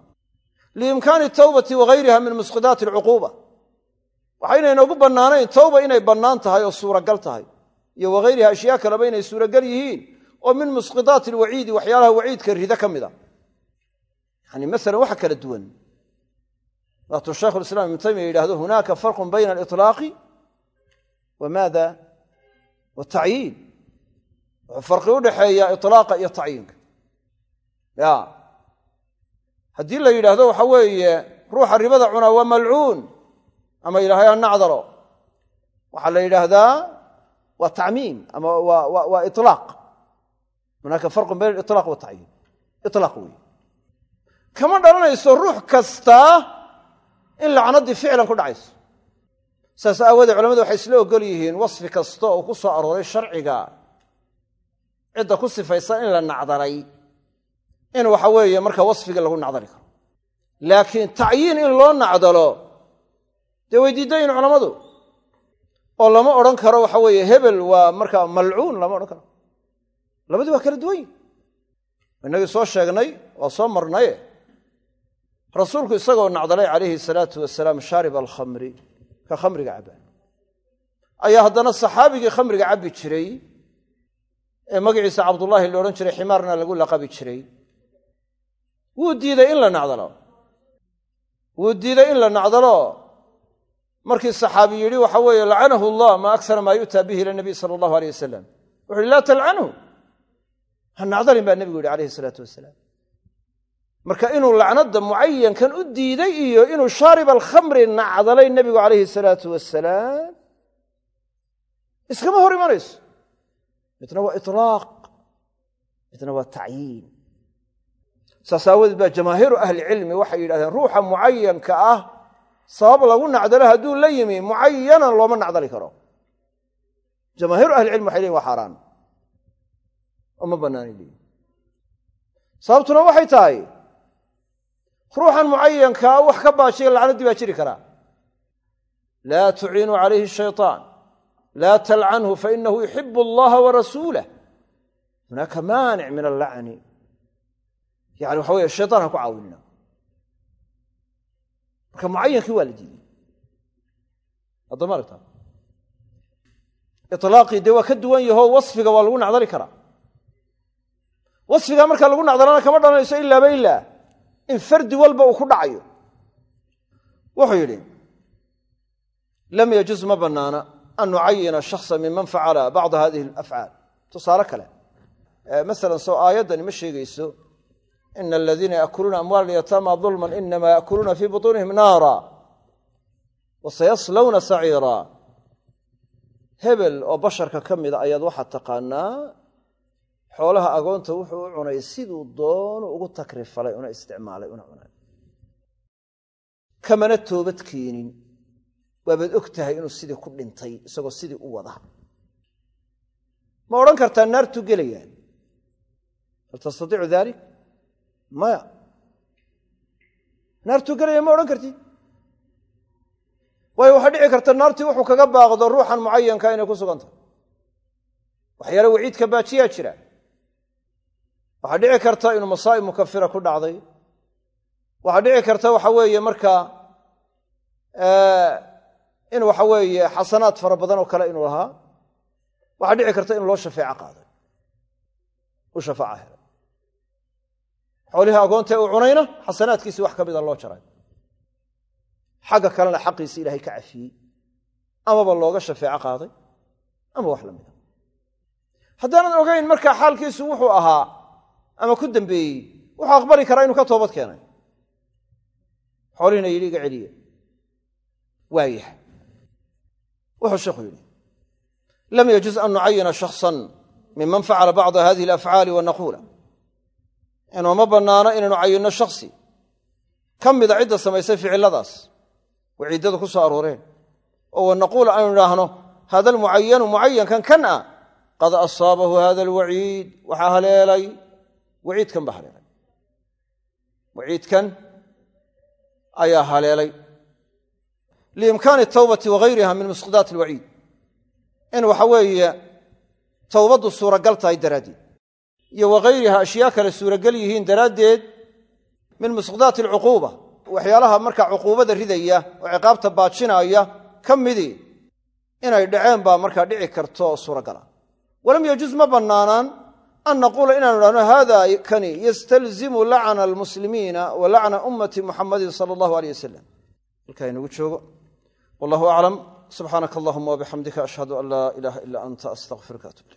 liimkaani tawbati wagayriha min musqidaati alcuquuba waxayna inoogu bannaanayn tawba inay bannaan tahay oo suuragal tahay. Iyo wagayriha ashyaa kaleba inay suuragal yihiin oo min musqidaati alwaciidi waxyaalaha waciidka rida ka mida. Yani masalan waxa kala duwan. Waatuu shaykhu lislam ibnu taymiya yidhahdo hunaaka farqun bayna aliطlaaqi wa maada watacyiin wuxuu farqi u dhaxeeyaa iطlaaqa iyo tacyiinka ya haddii la yidhaahdo waxa weeye ruuxa ribada cunaa waa malcuun ama ilaahay ha nacdalo waxaa la yidhaahdaa waa tacmiim ama waa ilaaq hunaaka farqun bayna aliطlaaq watacyiin ilaaq wey kama dhalanayso ruux kastaa in lacnaddii ficlan ku dhacayso. Saas aawoodee culamadu waxay isla ogol yihiin wasfi kasta oo ku soo arooray sharciga. Cidda ku sifaysan in la nacdalay in waxa weeye marka wasfigii lagu nacdali karo. Laakiin tacyiin in loo nacdalo dee way diidayin culammadu oo lama odhan karo waxa weeye hebel waa markaa malcuun lama odhan karo. Labadii waa kala duwan. Yihin innagii soo sheegnay waa soo marnaye. Rasuulku isagoo nacdalay calayhi salaatu wasalaam shaarib alkhamri ka khamriga cabaa ayaa haddana saxaabigii khamriga cabbi jiray ee magaciisa cabdullaahi la odhan jiray ximaarna lagu laqabi jiray. Wuu diiday in la nacdalo. Wuu diiday in la nacdalo markii saxaabi yidhi waxa weeye lacanahu allah maa aksara maa yu'taa bihi ila sala allahu aleyh wasalam wuxu uhi laa talcanhu ha nacdalin baa nebigu yidhi calayhi salaatu wasalaam marka inuu lacnadda mucayankan u diiday iyo inuu shaarib alkhamri nacdalay nebigu calayhi salaatu wasalaam iskama hor imanayso midna waa ilaaq midna waa tacyiin. Saas aawadeed baa jamaahiiru ahlicilmi waxay yidhahdeen ruuxa mucayanka ah sabab lagu nacdalo hadduu la yimi mucayanan looma nacdali karo. Jamaahiiru ahlicilmi waxay leyin waa xaaraan. Oo ma bannaanay leeyiin sababtuna waxay tahay ruuxan mucayankaa wax ka baashiya lacnaddii baa jiri karaa laa tuciinuu calayhi shayطaan laa talcanhu fainahu yuxibu allaha warasuulah hunaaka maanic min allacni yani waxa weye shaytaan ha ku caawinina marka mucayankii waa la diiday haddama aragta? Ilaaqii dee waa ka duwan yaho wasfiga waa lagu nacdali karaa. Wasfigaa marka lagu nacdalana kama dhalanayso ilaaba ilaa in fardi walba uu ku dhacayo. Wuxuu yidhi lam yajuz ma bannaana an nucayina shaksa minman facala bacda hadihi alafcaal tusaale kale masalan soo aayaddani ma sheegayso ina aladiina yaakuluuna amwaala alyataama dulman inama yaakuluuna fii butuunihim naara wasayaslawna saciira hebel oo basharka ka mida ayaad waxaad taqaanaa xoolaha agoonta wuxuu u cunay siduu doonu ugu takrifalay una isticmaalay una cunay kamana toobad keenin waabaad og tahay inuu sidii ku dhintay isagoo sidii u wada ma odhan kartaa maya. Naartuu gelaya ma odhan kartid waayo waxaa dhici karta naartii wuxuu kaga baaqdo ruuxan mucayanka inay ku sugan tahay waxyaale waciidka baajiyaa jira. Waxaa dhici karta inuu masaa'ib mukafira ku dhacday. Waxaa dhici karta waxa weeye markaa in waxa weeye xasanaad fara badan oo kale inuu lahaa waxaa dhici karta in loo shafeeco qaaday. U shafaaca helay xoolihii agoonta uu cunayna xasanaadkiisii wax ka mida loo jaray. Xagga kalena xaqiisii ilaahay ka cafiyey. Amaba looga shafeeco qaaday ama wax la mida haddaanan ogayn markaa xaalkiisu wuxuu ahaa ama ku dambeeyey wuxuu aqbali karaa inuu ka toobad keenay. Xoolihiina yidhi iga celiya waayah wuxuu sheekhu yidhi lam yajuz an nucayina shaksan miman facala bacda hadihi alafcaali wanaquula inuuma bannaano inaynu cayinno shaksi ka mida cidda samaysay ficiladaas waciiddadu ku soo arooreen oo wanaquula aynu idhaahno hada almucayanu mucayankan kan ah. Qad asaabahu hada alwaciid waxaa haleelay. Waciidkan baa haleelay. Waciidkan ayaa haleelay. Liimkaani tawbati wagayriha min musqidaati alwaciid. In waxa weeye towbaddu suuragal tahay daraaddeed iyo wagayriha ashyaa kale suuragal yihiin daraaddeed min musqidaati alcuquuba. Waxyaalaha markaa cuquubada ridaya oo ciqaabta baajinaya ka midii inay dhaceen baa markaa dhici karto suuragala walam yajuz ma bannaanaan an naquula inaanu idhahno hada kani yastalzimu lacna almuslimiina wa lacna ummati muxamadin sala allahu aleyh wasalam halkaa inagu joogo. Wallahu aclam subxaanaka allahuma wabixamdika ashhadu an laa ilaaha ila anta astaqfiruka atub